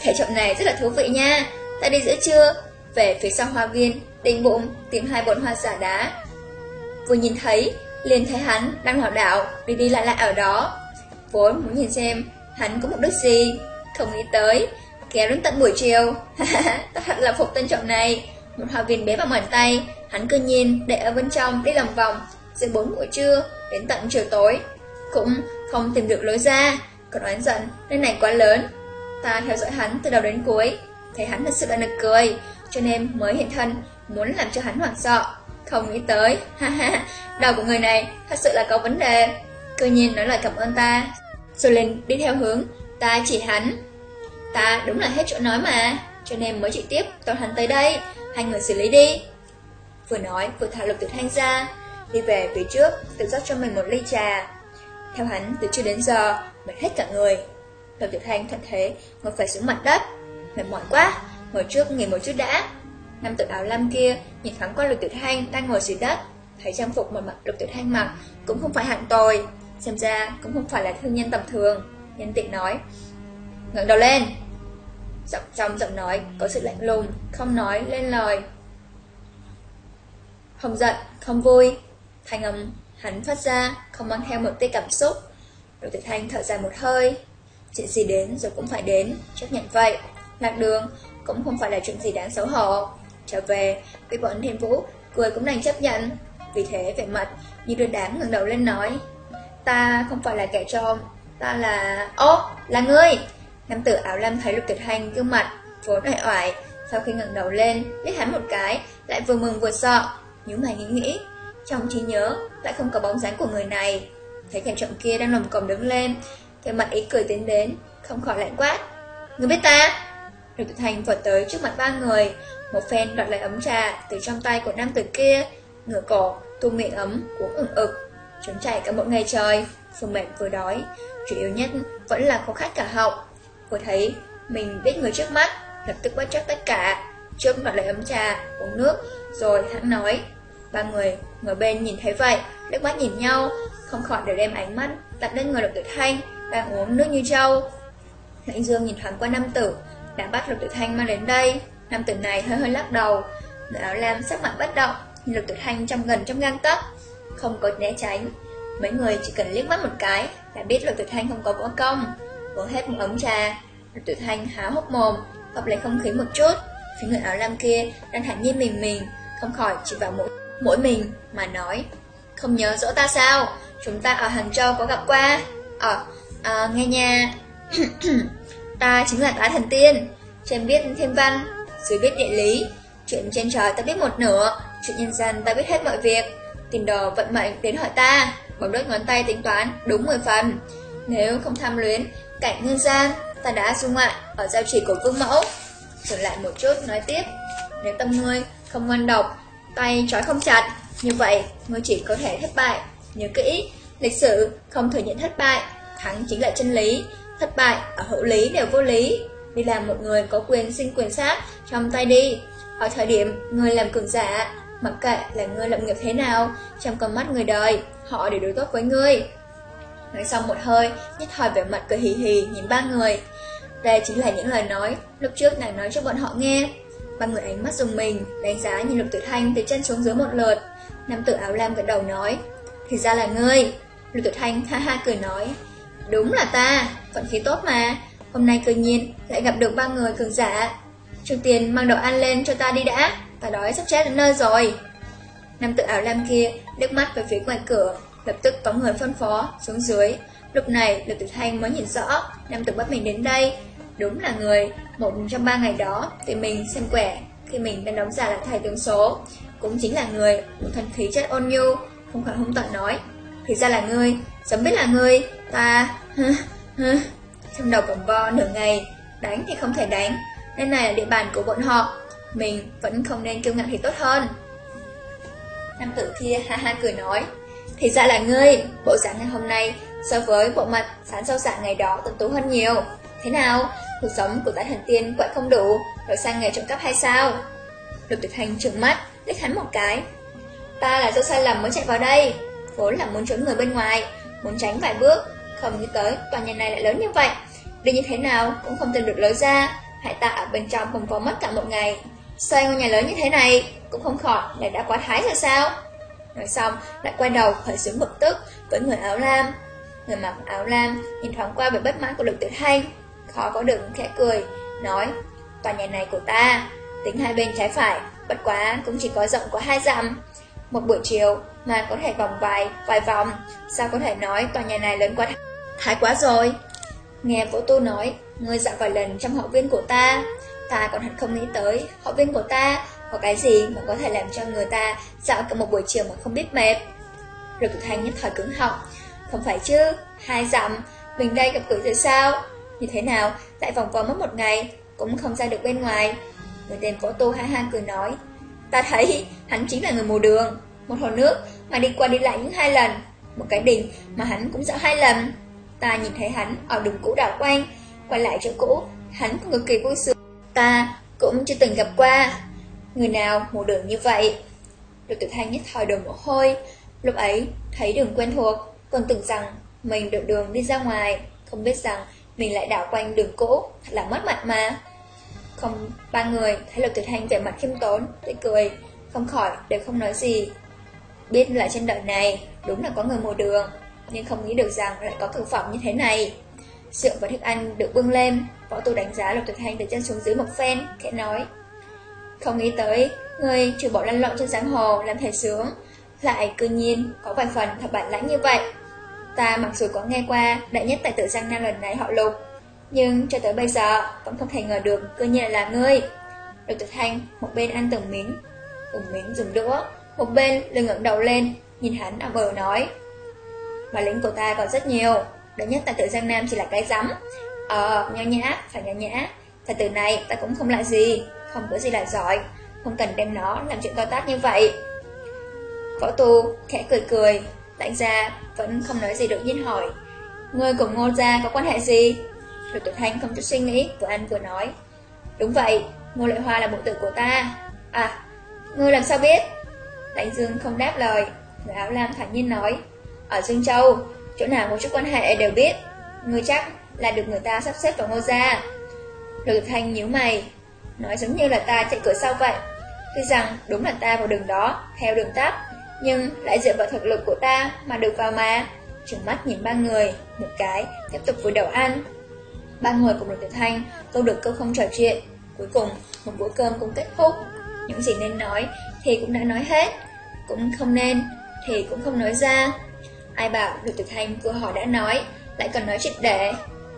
thể trọng này rất là thú vị nha, ta đi giữa trưa, về phía sau hoa viên, định bụng tìm hai bồn hoa giả đá. Vừa nhìn thấy, liền thấy hắn đang lảo đảo đi đi lại lại ở đó. Vốn muốn nhìn xem hắn có mục đích gì, không nghĩ tới, kéo đến tận buổi chiều. ta thật là phục tên trọng này. Một hoa viên bé vào bàn tay, hắn cứ nhìn để ở bên trong đi lòng vòng, giữa bốn buổi trưa đến tận chiều tối. Cũng không tìm được lối ra, còn oán giận, nơi này quá lớn. Ta theo dõi hắn từ đầu đến cuối, thấy hắn thật sự là nực cười, cho nên mới hiện thân, muốn làm cho hắn hoảng sợ. Không nghĩ tới, ha ha, đầu của người này thật sự là có vấn đề. Cơ nhiên nói lời cảm ơn ta, rồi lên đi theo hướng, ta chỉ hắn. Ta đúng là hết chỗ nói mà, cho nên mới trực tiếp toàn hắn tới đây, hai người xử lý đi. Vừa nói vừa thả lục từ thanh ra, đi về phía trước, tự rót cho mình một ly trà. Theo hắn từ chưa đến giờ, mệt hết cả người. Lục Tiểu Thanh thuận thế, ngồi phải xuống mặt đất. Mệt mỏi quá, ngồi trước nghỉ một chút đã. Nam tử áo lam kia nhìn thoáng qua Lục Tiểu Thanh đang ngồi dưới đất, thấy trang phục một mặt Lục Tiểu Thanh mặc cũng không phải hạng tồi, xem ra cũng không phải là thương nhân tầm thường. Nhân tiện nói, ngẩng đầu lên. Giọng trong giọng nói có sự lạnh lùng, không nói lên lời. Không giận, không vui, thanh âm hắn phát ra không mang theo một tia cảm xúc. Lục Tiểu Thanh thở dài một hơi, chuyện gì đến rồi cũng phải đến, chấp nhận vậy. Lạc đường cũng không phải là chuyện gì đáng xấu hổ. Trở về, với bọn thiên vũ, cười cũng đành chấp nhận. Vì thế vẻ mặt như đưa đám ngẩng đầu lên nói Ta không phải là kẻ trộm, ta là... Ô, là ngươi! Nam tử áo lam thấy lục tuyệt hành gương mặt, vốn oải oải. Sau khi ngẩng đầu lên, liếc hắn một cái, lại vừa mừng vừa sợ. Nhớ mày nghĩ nghĩ, trong trí nhớ lại không có bóng dáng của người này. Thấy kẻ trộm kia đang lồng còng đứng lên, cái mặt ý cười tiến đến, không khỏi lạnh quát. Người biết ta? Lục tuyệt Thành vọt tới trước mặt ba người, một phen đoạt lấy ấm trà từ trong tay của nam tử kia, ngửa cổ, tung miệng ấm, uống ửng ực. Trốn chảy cả một ngày trời, vừa mệt vừa đói, chủ yếu nhất vẫn là khô khát cả họng. Vừa thấy mình biết người trước mắt, lập tức bất chấp tất cả, trước đoạt lấy ấm trà, uống nước, rồi hắn nói. Ba người ngồi bên nhìn thấy vậy, nước mắt nhìn nhau, không khỏi đều đem ánh mắt đặt lên người lục tử thanh, đang uống nước như trâu. Lãnh Dương nhìn thoáng qua nam tử, đã bắt lục tử thanh mang đến đây. Nam tử này hơi hơi lắc đầu, người áo lam sắc mặt bất động, nhìn lục tử thanh trong gần trong ngang tấc, không có né tránh. Mấy người chỉ cần liếc mắt một cái đã biết lục tử thanh không có võ công. Uống hết một ấm trà, lục tử thanh há hốc mồm, gặp lấy không khí một chút. Phía người áo lam kia đang thản nhiên mình mình, không khỏi chỉ vào mũi. mỗi mình mà nói. Không nhớ rõ ta sao? Chúng ta ở Hàng Châu có gặp qua. Ờ, à, nghe nha. ta chính là tá thần tiên. Trên biết thiên văn, dưới biết địa lý. Chuyện trên trời ta biết một nửa, chuyện nhân dân ta biết hết mọi việc. Tìm đồ vận mệnh đến hỏi ta, bấm đốt ngón tay tính toán đúng 10 phần. Nếu không tham luyến, cảnh nhân gian, ta đã du ngoại ở giao chỉ của vương mẫu. Dừng lại một chút nói tiếp, nếu tâm ngươi không ngoan độc, tay trói không chặt, như vậy ngươi chỉ có thể thất bại. Nhớ kỹ, lịch sử không thừa nhận thất bại, thắng chính là chân lý, thất bại ở hữu lý đều vô lý. Đi làm một người có quyền sinh quyền sát trong tay đi. Ở thời điểm người làm cường giả, mặc kệ là người lập nghiệp thế nào, trong con mắt người đời, họ đều đối tốt với ngươi. Nói xong một hơi, nhất thời vẻ mặt cười hì hì nhìn ba người. Đây chính là những lời nói lúc trước nàng nói cho bọn họ nghe. Ba người ánh mắt dùng mình, đánh giá nhìn Lục Tử Thanh từ chân xuống dưới một lượt. Nam tử áo lam gật đầu nói, thì ra là ngươi. Lục Tử Thanh ha ha cười nói, đúng là ta, vận khí tốt mà. Hôm nay cơ nhiên lại gặp được ba người cường giả. Trước tiên mang đồ ăn lên cho ta đi đã, ta đói sắp chết đến nơi rồi. Nam tử áo lam kia đứt mắt về phía ngoài cửa, lập tức có người phân phó xuống dưới. Lúc này, Lục Tử Thanh mới nhìn rõ, Nam tử bắt mình đến đây. Đúng là người, một trong ba ngày đó, thì mình xem quẻ, khi mình đang đóng giả là thầy tướng số. Cũng chính là người, một thần khí chất ôn nhu, không khỏi hung tận nói. Thì ra là ngươi, sớm biết là ngươi, ta... Trong đầu cổng vo nửa ngày, đánh thì không thể đánh, nên này là địa bàn của bọn họ. Mình vẫn không nên kiêu ngạo thì tốt hơn. Nam tử kia ha ha cười nói, thì ra là ngươi, bộ dáng ngày hôm nay so với bộ mặt sáng sâu dạng ngày đó tuần tú hơn nhiều. Thế nào, cuộc sống của tái thần tiên quậy không đủ, rồi sang nghề trộm cắp hay sao? Lục tuyệt hành trừng mắt, liếc hắn một cái. Ta là do sai lầm mới chạy vào đây, vốn là muốn trốn người bên ngoài, muốn tránh vài bước, không nghĩ tới tòa nhà này lại lớn như vậy. Đi như thế nào cũng không tìm được lối ra, hại ta ở bên trong không có mất cả một ngày. Xây ngôi nhà lớn như thế này, cũng không khỏi lại đã quá thái rồi sao? Nói xong, lại quay đầu khởi xướng bực tức với người áo lam. Người mặc áo lam nhìn thoáng qua về bất mãn của lực tử thanh, khó có được khẽ cười, nói, tòa nhà này của ta, tính hai bên trái phải, bất quá cũng chỉ có rộng có hai dặm. Một buổi chiều mà có thể vòng vài, vài vòng, sao có thể nói tòa nhà này lớn quá thái quá rồi. Nghe Vũ Tu nói, ngươi dạo vài lần trong học viên của ta, ta còn thật không nghĩ tới học viên của ta có cái gì mà có thể làm cho người ta dạo cả một buổi chiều mà không biết mệt. Rồi cực thanh nhất thời cứng họng, không phải chứ, hai dặm, mình đây gặp quỷ rồi sao? Như thế nào, tại vòng vòng mất một ngày, cũng không ra được bên ngoài. Người tên phổ tu ha ha cười nói, ta thấy hắn chính là người mù đường, một hồ nước mà đi qua đi lại những hai lần, một cái đình mà hắn cũng dạo hai lần. Ta nhìn thấy hắn ở đường cũ đảo quanh, quay lại chỗ cũ, hắn cũng cực kỳ vui sướng. Ta cũng chưa từng gặp qua người nào mù đường như vậy. Lục tử thanh nhất thời đầu mồ hôi, lúc ấy thấy đường quen thuộc, còn tưởng rằng mình được đường đi ra ngoài, không biết rằng mình lại đảo quanh đường cũ, thật là mất mặt mà. Không, ba người thấy Lục tuyệt Thanh vẻ mặt khiêm tốn, tươi cười, không khỏi đều không nói gì. Biết là trên đời này đúng là có người mùa đường, nhưng không nghĩ được rằng lại có thực phẩm như thế này. Rượu và thức ăn được bưng lên, võ tu đánh giá Lục tuyệt Thanh từ chân xuống dưới một phen, khẽ nói. Không nghĩ tới, người trừ bỏ lăn lộn trên giang hồ làm thể sướng, lại cư nhiên có vài phần thật bản lãnh như vậy. Ta mặc dù có nghe qua đại nhất tại tử Giang Nam lần này họ lục, nhưng cho tới bây giờ vẫn không thể ngờ được cơ nhiên là ngươi. Lục tuyệt Thanh một bên ăn từng miếng, từng miếng dùng đũa, một bên lưng ngẩng đầu lên, nhìn hắn ở bờ nói. Mà lính của ta còn rất nhiều, đại nhất tại tử Giang Nam chỉ là cái rắm. Ờ, nho nhã, phải nho nhã. Thật từ này ta cũng không lại gì, không có gì là giỏi, không cần đem nó làm chuyện to tát như vậy. Võ tu khẽ cười cười, lạnh ra vẫn không nói gì đột nhiên hỏi. Ngươi cùng ngô gia có quan hệ gì? Lục Tử Thanh không chút suy nghĩ, vừa ăn vừa nói. Đúng vậy, ngô lệ hoa là bộ tử của ta. À, ngươi làm sao biết? Lãnh Dương không đáp lời, người áo lam thản nhiên nói. Ở Dương Châu, chỗ nào một chút quan hệ đều biết. Ngươi chắc là được người ta sắp xếp vào ngô gia. Lục Tử Thanh nhíu mày, nói giống như là ta chạy cửa sau vậy. Tuy rằng đúng là ta vào đường đó, theo đường tắt, nhưng lại dựa vào thực lực của ta mà được vào mà. Trừng mắt nhìn ba người, một cái, tiếp tục vùi đầu ăn. Ba người cùng được Tiểu Thanh, câu được câu không trò chuyện. Cuối cùng, một bữa cơm cũng kết thúc. Những gì nên nói thì cũng đã nói hết. cũng không nên, thì cũng không nói ra. Ai bảo được Tiểu Thanh vừa hỏi đã nói, lại còn nói triệt để.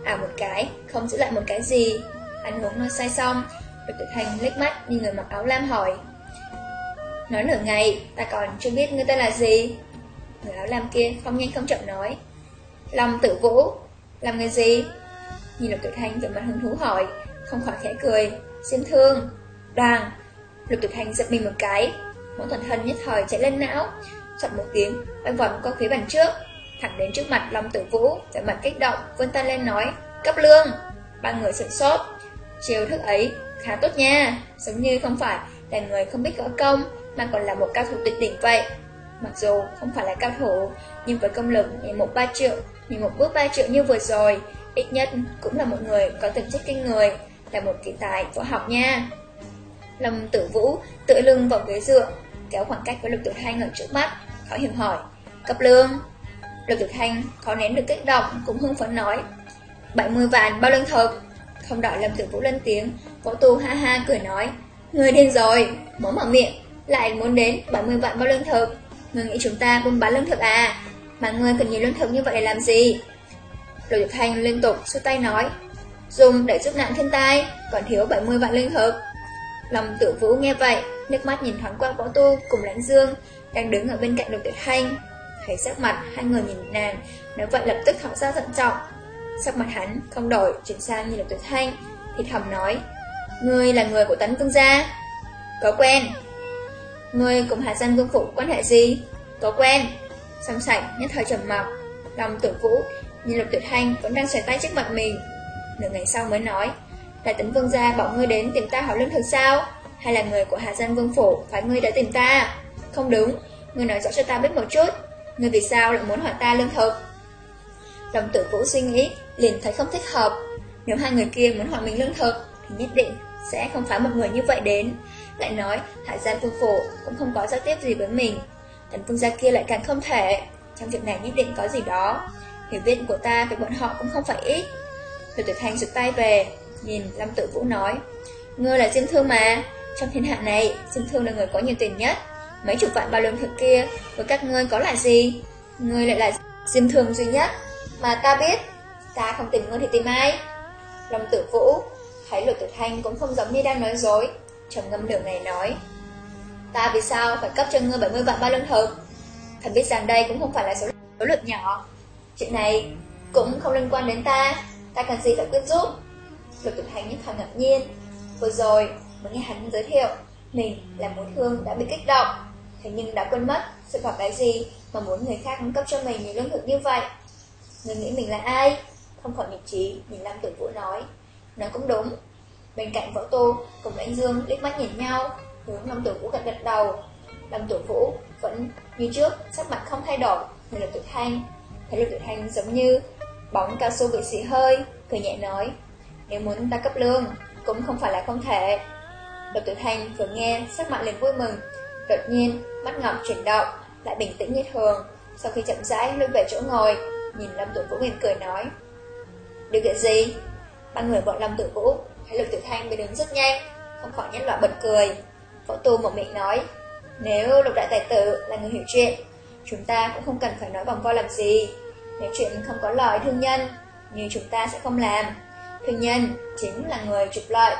À một cái, không giữ lại một cái gì. Ăn uống nói sai xong, Được Tiểu Thanh lít mắt như người mặc áo lam hỏi. Nói nửa ngày, ta còn chưa biết người ta là gì. Người áo lam kia không nhanh không chậm nói. Long tử vũ, làm người gì? Nhìn Lục Tử Thanh vẻ mặt hứng thú hỏi, không khỏi khẽ cười, xin thương. Đoàn, Lục Tử Thanh giật mình một cái, muốn thần thân nhất thời chạy lên não, chọn một tiếng, bay vòng qua phía bàn trước, thẳng đến trước mặt Long Tử Vũ, vẻ mặt kích động, vươn tay lên nói, cấp lương. Ba người sửng sốt, chiều thức ấy khá tốt nha, giống như không phải là người không biết gõ công, mà còn là một cao thủ tuyệt đỉnh vậy. Mặc dù không phải là cao thủ, nhưng với công lực nhảy một ba triệu, nhảy một bước ba triệu như vừa rồi, ít nhất cũng là một người có tiềm chất kinh người, là một kỳ tài võ học nha. Lâm Tử Vũ tự lưng vào ghế dựa, kéo khoảng cách với Lục Tử Thanh ở trước mắt, khó hiểu hỏi, cấp lương. Lục Tử Thanh khó nén được kích động, cũng hưng phấn nói, 70 vạn bao lương thực. Không đợi Lâm Tử Vũ lên tiếng, võ tu ha ha cười nói, người điên rồi, mở mở miệng, lại muốn đến 70 vạn bao lương thực. Người nghĩ chúng ta buôn bán lương thực à? Mà người cần nhiều lương thực như vậy để làm gì? Lục Tử Thanh liên tục xua tay nói, dùng để giúp nạn thiên tai, còn thiếu 70 vạn linh hợp Lòng tử vũ nghe vậy, nước mắt nhìn thoáng qua võ tu cùng lãnh dương, đang đứng ở bên cạnh lục tuyệt thanh. Thấy sắc mặt, hai người nhìn nàng, nếu vậy lập tức tỏ ra giận trọng. Sắc mặt hắn không đổi, chuyển sang nhìn lục tuyệt thanh, thì thầm nói, Ngươi là người của tấn vương gia. Có quen. Ngươi cùng Hà Dân Vương Phủ quan hệ gì? Có quen. Xong sạch nhất thời trầm mặc. Lòng tử vũ, nhìn lục tuyệt thanh vẫn đang xoay tay trước mặt mình. Nửa ngày sau mới nói, đại tấn vương gia bảo ngươi đến tìm ta hỏi lương thực sao? Hay là người của Hà Giang Vương Phủ phải ngươi đã tìm ta? Không đúng, ngươi nói rõ cho ta biết một chút. Ngươi vì sao lại muốn hỏi ta lương thực? Đồng tử vũ suy nghĩ, liền thấy không thích hợp. Nếu hai người kia muốn hỏi mình lương thực, thì nhất định sẽ không phải một người như vậy đến. Lại nói, Hà Giang Vương Phủ cũng không có giao tiếp gì với mình. Tấn vương gia kia lại càng không thể. Trong việc này nhất định có gì đó. Hiểu viên của ta với bọn họ cũng không phải ít. Rồi tử thanh rụt tay về, Nhìn Lâm Tử Vũ nói Ngươi là Diêm Thương mà. Trong thiên hạ này Diêm Thương là người có nhiều tiền nhất. Mấy chục vạn bao lương thực kia Với các ngươi có là gì? Ngươi lại là Diêm Thương duy nhất. Mà ta biết Ta không tìm ngươi thì tìm ai? Lâm Tử Vũ Thấy Lục Tử Thanh cũng không giống như đang nói dối trầm ngâm nửa ngày nói Ta vì sao phải cấp cho ngươi 70 vạn bao lương thực Thật biết rằng đây cũng không phải là số lượng nhỏ. Chuyện này cũng không liên quan đến ta. Ta cần gì phải quyết giúp? Lục Tử Hành nhất thời ngạc nhiên. Vừa rồi, mới nghe hắn giới thiệu, Mình là mối thương đã bị kích động. Thế nhưng đã quên mất sự gặp cái gì Mà muốn người khác cung cấp cho mình những lương thực như vậy. Người nghĩ mình là ai? Không khỏi nhịp trí nhìn Lam Tử Vũ nói. Nói cũng đúng. Bên cạnh võ tu cùng lãnh Dương liếc mắt nhìn nhau, Hướng Lâm Tử Vũ gật gật đầu. Lâm Tử Vũ vẫn như trước, Sắc mặt không thay đổi Người Lục Tử Thanh Thấy Lục tự Thanh giống như bóng cao su bị xì hơi Cười nhẹ nói nếu muốn ta cấp lương, cũng không phải là không thể. Lục tử thanh vừa nghe, sắc mặt liền vui mừng. Đột nhiên, mắt ngọc chuyển động, lại bình tĩnh như thường. Sau khi chậm rãi lui về chỗ ngồi, nhìn Lâm Tử Vũ mỉm cười nói. Điều kiện gì? Ba người bọn Lâm Tử Vũ, thấy Lục Tử Thanh bị đứng rất nhanh, không khỏi nhất loại bật cười. Phổ tu một miệng nói, nếu Lục Đại Tài Tử là người hiểu chuyện, chúng ta cũng không cần phải nói vòng vo làm gì. Nếu chuyện không có lợi thương nhân, như chúng ta sẽ không làm. Thương nhân chính là người trục lợi.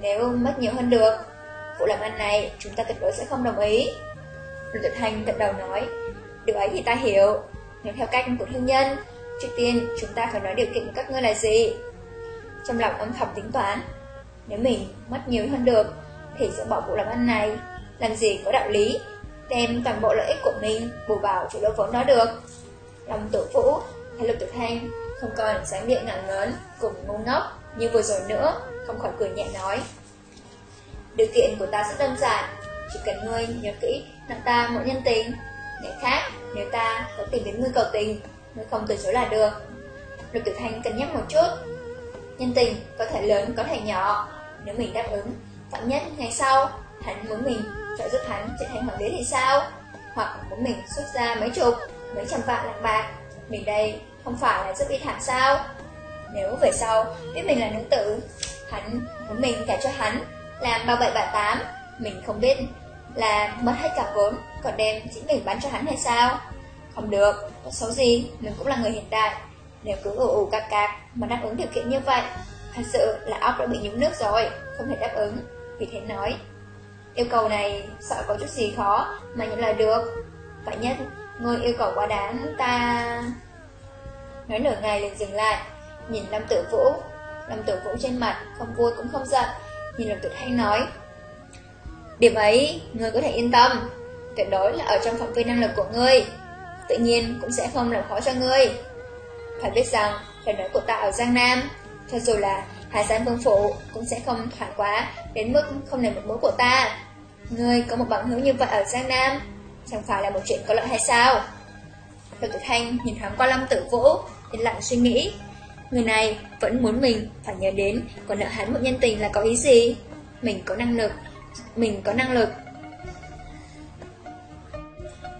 Nếu mất nhiều hơn được Vụ làm ăn này chúng ta tuyệt đối sẽ không đồng ý. Lục Tuyệt Thành gật đầu nói Điều ấy thì ta hiểu. Nếu theo cách của thương nhân Trước tiên chúng ta phải nói điều kiện của các ngươi là gì? Trong lòng âm thầm tính toán Nếu mình mất nhiều hơn được Thì sẽ bỏ vụ làm ăn này Làm gì có đạo lý? Đem toàn bộ lợi ích của mình bù vào chủ lô vốn đó được Lòng tử vũ hay lục tử thanh không còn sáng miệng ngạo ngớn cùng ngu ngốc như vừa rồi nữa, không khỏi cười nhẹ nói. Điều kiện của ta rất đơn giản, chỉ cần ngươi nhớ kỹ nặng ta mỗi nhân tình. Ngày khác, nếu ta có tìm đến ngươi cầu tình, ngươi không từ chối là được. Lục Tử Thanh cân nhắc một chút. Nhân tình có thể lớn, có thể nhỏ. Nếu mình đáp ứng, phạm nhất ngày sau, hắn muốn mình trợ giúp hắn trở thành hoàng đế thì sao? Hoặc muốn mình xuất ra mấy chục, mấy trăm vạn lạc bạc. Mình đây không phải là rất bi thảm sao? Nếu về sau biết mình là nữ tử, hắn muốn mình cả cho hắn, làm bao bảy bà tám, mình không biết là mất hết cả vốn, còn đem chính mình bán cho hắn hay sao? Không được, có xấu gì, mình cũng là người hiện đại. Nếu cứ ủ ủ cạc cạc mà đáp ứng điều kiện như vậy, thật sự là óc đã bị nhúng nước rồi, không thể đáp ứng. Vì thế nói, yêu cầu này sợ có chút gì khó mà nhận lời được. Vậy nhất, ngươi yêu cầu quá đáng ta... Nói nửa ngày liền dừng lại, nhìn Lâm Tử Vũ. Lâm Tử Vũ trên mặt không vui cũng không giận, nhìn Lâm Tử Thanh nói. Điểm ấy, ngươi có thể yên tâm, tuyệt đối là ở trong phạm vi năng lực của ngươi. Tự nhiên cũng sẽ không làm khó cho ngươi. Phải biết rằng, lời nói của ta ở Giang Nam, cho dù là Hải Giang Vương Phủ cũng sẽ không thoải quá đến mức không nề một bố của ta. Ngươi có một bằng hữu như vậy ở Giang Nam, chẳng phải là một chuyện có lợi hay sao? Lục Tử Thanh nhìn thoáng qua Lâm Tử Vũ, yên lặng suy nghĩ. Người này vẫn muốn mình phải nhớ đến còn nợ hắn một nhân tình là có ý gì? Mình có năng lực, mình có năng lực.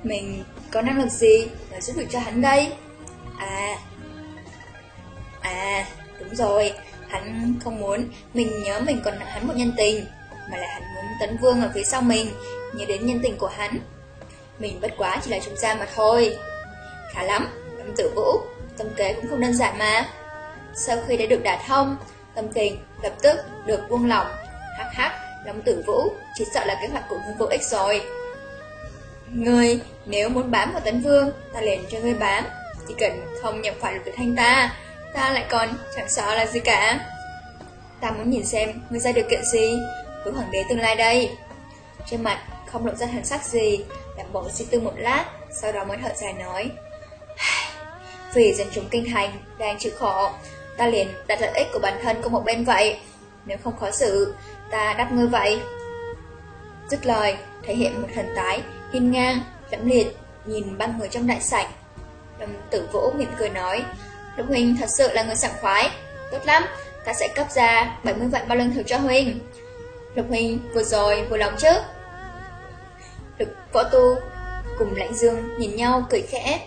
Mình có năng lực gì mà giúp được cho hắn đây? À, à, đúng rồi, hắn không muốn mình nhớ mình còn nợ hắn một nhân tình, mà là hắn muốn tấn vương ở phía sau mình, nhớ đến nhân tình của hắn. Mình bất quá chỉ là trung gian mà thôi. Khá lắm, Lâm Tử Vũ, tâm kế cũng không đơn giản mà. Sau khi đã được đả thông, tâm tình lập tức được buông lỏng. Hắc hắc, Lâm Tử Vũ, chỉ sợ là kế hoạch của ngươi vô ích rồi. Ngươi, nếu muốn bám vào tấn vương, ta liền cho ngươi bám. Chỉ cần không nhập phải được thanh ta, ta lại còn chẳng sợ là gì cả. Ta muốn nhìn xem ngươi ra điều kiện gì, với hoàng đế tương lai đây. Trên mặt không lộ ra thần sắc gì, làm bộ suy tư một lát, sau đó mới thở dài nói. Vì dân chúng kinh thành đang chịu khổ, ta liền đặt lợi ích của bản thân của một bên vậy. Nếu không khó xử, ta đáp ngươi vậy. Dứt lời, thể hiện một thần tái, hiên ngang, lẫm liệt, nhìn ba người trong đại sảnh. Đồng tử vỗ miệng cười nói, Lục Huynh thật sự là người sảng khoái, tốt lắm, ta sẽ cấp ra 70 vạn bao lương thử cho Huynh. Lục Huynh vừa rồi vừa lòng chứ. Lục võ tu cùng lãnh dương nhìn nhau cười khẽ.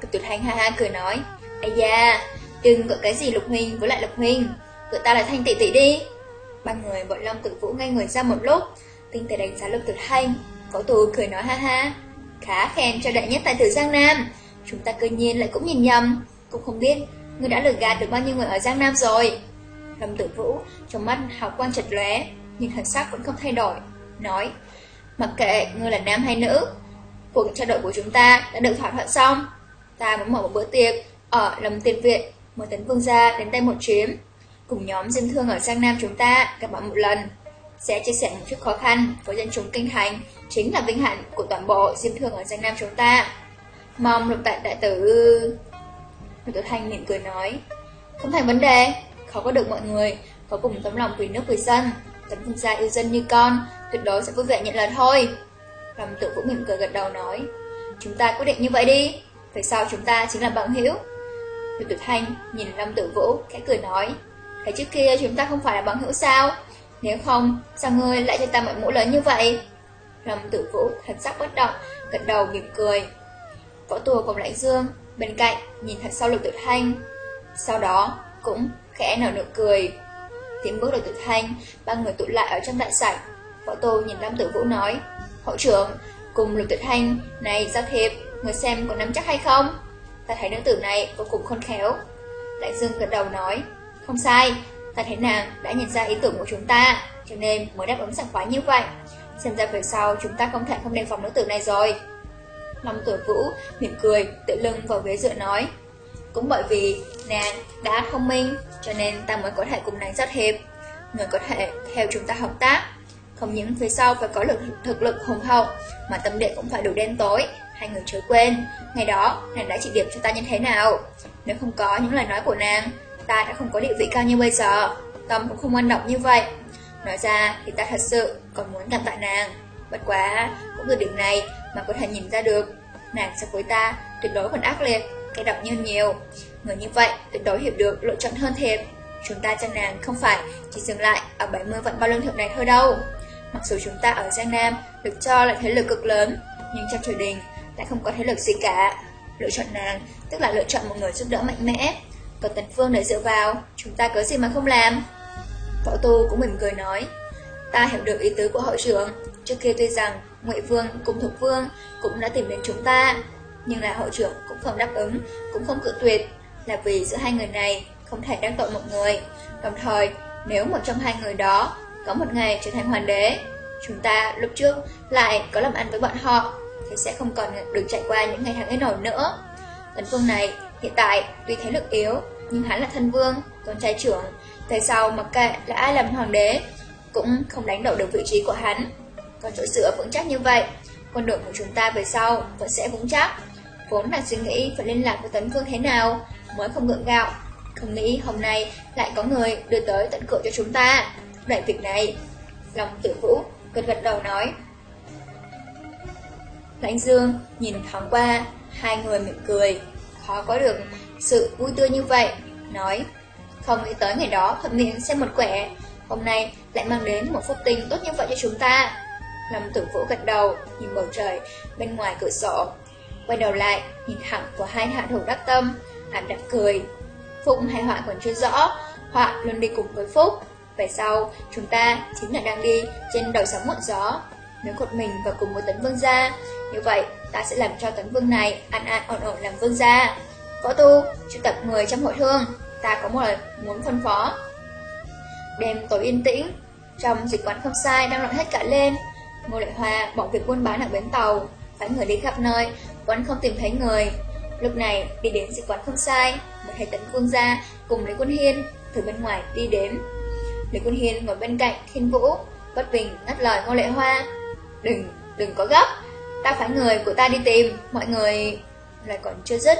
Cực tuyệt hành ha ha cười nói, Ây da, đừng gọi cái gì Lục Huynh với lại Lục Huynh, gọi ta là Thanh tỷ tỷ đi. Ba người bọn Long tự Vũ ngay người ra một lúc, tinh tế đánh giá Lục tuyệt Thanh. Võ tu cười nói ha ha, khá khen cho đại nhất tại tử Giang Nam. Chúng ta cơ nhiên lại cũng nhìn nhầm, cũng không biết ngươi đã lừa gạt được bao nhiêu người ở Giang Nam rồi. Lâm Tử Vũ trong mắt hào quang chật lóe, nhưng thần sắc vẫn không thay đổi, nói: "Mặc kệ ngươi là nam hay nữ, cuộc trao đổi của chúng ta đã được thỏa thuận xong, ta muốn mở một bữa tiệc ở Lâm Tiên Viện, mời Tấn Vương gia đến đây một chuyến, cùng nhóm dân thương ở Giang Nam chúng ta gặp mặt một lần." Sẽ chia sẻ một chút khó khăn với dân chúng kinh thành Chính là vinh hạnh của toàn bộ diêm thương ở Giang Nam chúng ta. Mong lục tại đại tử Lục tử thanh mỉm cười nói Không thành vấn đề Khó có được mọi người Có cùng tấm lòng vì nước vì dân. Tấm thân gia yêu dân như con, Tuyệt đối sẽ vui vẻ nhận lời thôi. Lâm tự cũng mỉm cười gật đầu nói, Chúng ta quyết định như vậy đi, Về sau chúng ta chính là bằng hữu. Lục tử thanh nhìn Lâm Tử Vũ, khẽ cười nói thế trước kia chúng ta không phải là bằng hữu sao? Nếu không, sao ngươi lại cho ta một mũ lớn như vậy? Lâm Tử Vũ thần sắc bất động, Gật đầu mỉm cười. Võ tùa cùng lãnh dương Bên cạnh nhìn thật sau lục tự thanh, Sau đó cũng khẽ nở nụ cười. Tiến bước lục tự thanh Ba người tụ lại ở trong đại sảnh. Võ tô nhìn Lâm Tử Vũ nói, Hậu trưởng, cùng lục tự thanh Này giao thiệp, Người xem có nắm chắc hay không? Ta thấy nữ tử này vô cùng khôn khéo. Đại dương gật đầu nói, Không sai, Ta thấy nàng đã nhận ra ý tưởng của chúng ta, Cho nên mới đáp ứng sẵn khoái như vậy. Xem ra về sau chúng ta không thể không đề phòng nữ tử này rồi. Long tử vũ mỉm cười, Tự lưng vào ghế dựa nói cũng bởi vì nàng đã thông minh Cho nên ta mới có thể cùng nàng giao hiệp. Người có thể theo chúng ta hợp tác Không những phía sau phải có lực thực lực hùng hậu Mà tâm địa cũng phải đủ đen tối. Hai người chớ quên Ngày đó nàng đã chỉ điểm cho ta như thế nào? Nếu không có những lời nói của nàng Ta đã không có địa vị cao như bây giờ. Tâm cũng không ngoan động như vậy. Nói ra thì ta thật sự còn muốn cảm tạ nàng. Bất quá, cũng từ điểm này mà có thể nhìn ra được Nàng sẽ với ta tuyệt đối còn ác liệt. Cái độc như nhiều. Người như vậy tuyệt đối hiểu được lựa chọn hơn thiệt. Chúng ta cho nàng không phải chỉ dừng lại ở 70 vận bao lương thượng này thôi đâu. Mặc dù chúng ta ở Giang Nam được cho là thế lực cực lớn Nhưng trong triều đình lại không có thế lực gì cả. Lựa chọn nàng tức là lựa chọn một người giúp đỡ mạnh mẽ. Còn Tần Phương để dựa vào Chúng ta có gì mà không làm? Võ Tu cũng mỉm cười nói Ta hiểu được ý tứ của hội trưởng. Trước kia tuy rằng Ngụy Vương cùng Thục Vương cũng đã tìm đến chúng ta, nhưng là hội trưởng cũng không đáp ứng, cũng không cự tuyệt, là vì giữa hai người này không thể đắc tội một người. Đồng thời, nếu một trong hai người đó có một ngày trở thành hoàng đế, chúng ta lúc trước lại có làm ăn với bọn họ, thì sẽ không còn được trải qua những ngày tháng ấy nổi nữa. Tấn Vương này hiện tại tuy thế lực yếu, nhưng hắn là thân vương, con trai trưởng, về sau mặc kệ là ai làm hoàng đế, cũng không đánh đổ được vị trí của hắn. Còn chỗ dựa vững chắc như vậy, con đường của chúng ta về sau vẫn sẽ vững chắc. Vốn là suy nghĩ phải liên lạc với Tấn Vương thế nào mới không ngượng gạo. Không nghĩ hôm nay lại có người đưa tới tận cửa cho chúng ta. đại việc này. Lòng tử vũ gật gật đầu nói. Lãnh Dương nhìn thoáng qua, hai người mỉm cười. Khó có được sự vui tươi như vậy. Nói, không nghĩ tới ngày đó thuận miệng xem một quẻ. Hôm nay lại mang đến một phúc tình tốt như vậy cho chúng ta. Lâm tử vũ gật đầu, nhìn bầu trời bên ngoài cửa sổ. Quay đầu lại, nhìn thẳng của hai hạ thủ đắc tâm, ảm đạm cười. phụng hay họa còn chưa rõ, họa luôn đi cùng với Phúc. Về sau, chúng ta chính là đang đi trên đầu sóng muộn gió. Nếu cột mình vào cùng một tấn vương gia, như vậy ta sẽ làm cho tấn vương này an an ổn ổn làm vương gia. Võ tu, triệu tập người trong hội thương, ta có một lời muốn phân phó. Đêm tối yên tĩnh, trong dịch quán không sai đang loạn hết cả lên. Ngô Lệ Hoa bỏ việc buôn bán ở bến tàu, phải người đi khắp nơi, vẫn không tìm thấy người. Lúc này đi đến sĩ quán không sai, một thầy tấn quân ra cùng Lý Quân Hiên từ bên ngoài đi đến. Lý Quân Hiên ngồi bên cạnh Thiên Vũ, bất bình ngắt lời Ngô Lệ Hoa. Đừng, đừng có gấp, ta phải người của ta đi tìm, mọi người... Lại còn chưa dứt,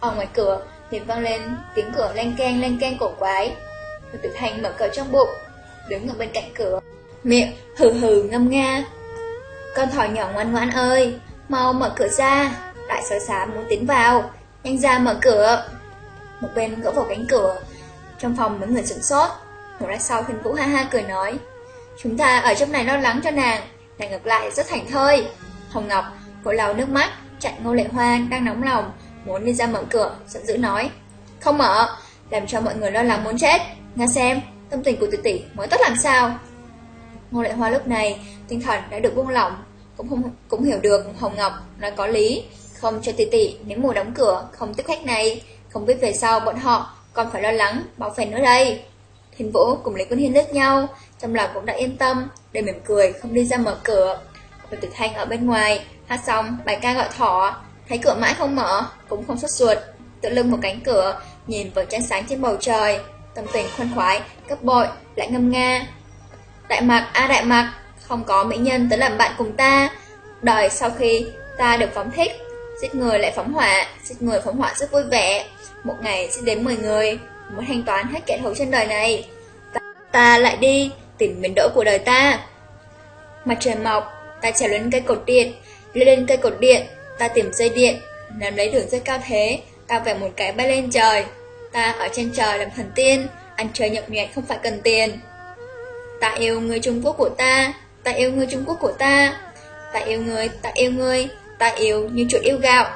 ở ngoài cửa liền vang lên tiếng cửa len keng len keng cổ quái. Một tử thành mở cửa trong bụng, đứng ở bên cạnh cửa, miệng hừ hừ ngâm nga. Con thỏ nhỏ ngoan ngoãn ơi, mau mở cửa ra, đại sói xám muốn tiến vào, nhanh ra mở cửa. Một bên gõ vào cánh cửa, trong phòng mấy người sửng sốt. Một lát sau Thiên Vũ ha ha cười nói, chúng ta ở trong này lo lắng cho nàng, nàng ngược lại rất thành thơi. Hồng Ngọc vội lau nước mắt, chặn Ngô Lệ Hoa đang nóng lòng, muốn đi ra mở cửa, giận dữ nói, không mở, làm cho mọi người lo lắng muốn chết. Nghe xem, tâm tình của tỷ tỷ mới tốt làm sao. Ngô Lệ Hoa lúc này, tinh thần đã được buông lỏng, cũng không cũng hiểu được Hồng Ngọc nói có lý, không cho tỷ tỷ nếu mùa đóng cửa không tiếp khách này, không biết về sau bọn họ còn phải lo lắng bao phèn nữa đây. Thiên Vũ cùng lấy Quân Hiên lướt nhau, trong lòng cũng đã yên tâm, để mỉm cười không đi ra mở cửa. Rồi Tử Thanh ở bên ngoài, hát xong bài ca gọi thỏ, thấy cửa mãi không mở, cũng không xuất ruột, tự lưng một cánh cửa, nhìn vào trăng sáng trên bầu trời, tâm tình khoan khoái, cấp bội, lại ngâm nga. Đại mạc, a đại mạc, không có mỹ nhân tới làm bạn cùng ta. Đời sau khi ta được phóng thích, giết người lại phóng hỏa, giết người phóng hỏa rất vui vẻ. Một ngày sẽ đến 10 người, muốn thanh toán hết kẻ thù trên đời này. Ta, ta lại đi, tìm miền đỡ của đời ta. Mặt trời mọc, ta trèo lên cây cột điện, lên lên cây cột điện, ta tìm dây điện, nắm lấy đường dây cao thế, ta vẽ một cái bay lên trời. Ta ở trên trời làm thần tiên, ăn chơi nhậu nhẹt không phải cần tiền. Ta yêu người Trung Quốc của ta, ta yêu người Trung Quốc của ta. Ta yêu người, ta yêu người, ta yêu như chuột yêu gạo.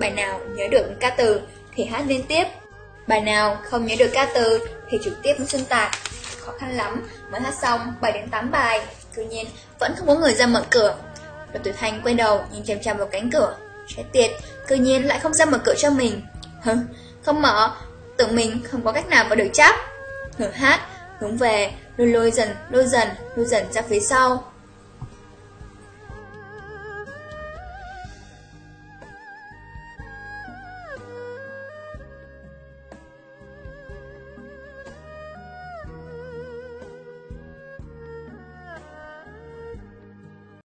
Bài nào nhớ được ca từ thì hát liên tiếp. Bài nào không nhớ được ca từ thì trực tiếp xuyên tạc. Khó khăn lắm, mới hát xong 7 đến 8 bài. Tuy nhiên, vẫn không có người ra mở cửa. Đột tử thanh quay đầu nhìn chằm chằm vào cánh cửa. Chết tiệt, cư nhiên lại không ra mở cửa cho mình. Hừ, không mở, tưởng mình không có cách nào mà được chắc. Ngửa hát, hướng về, Lôi lôi dần, lôi dần, lôi dần ra phía sau.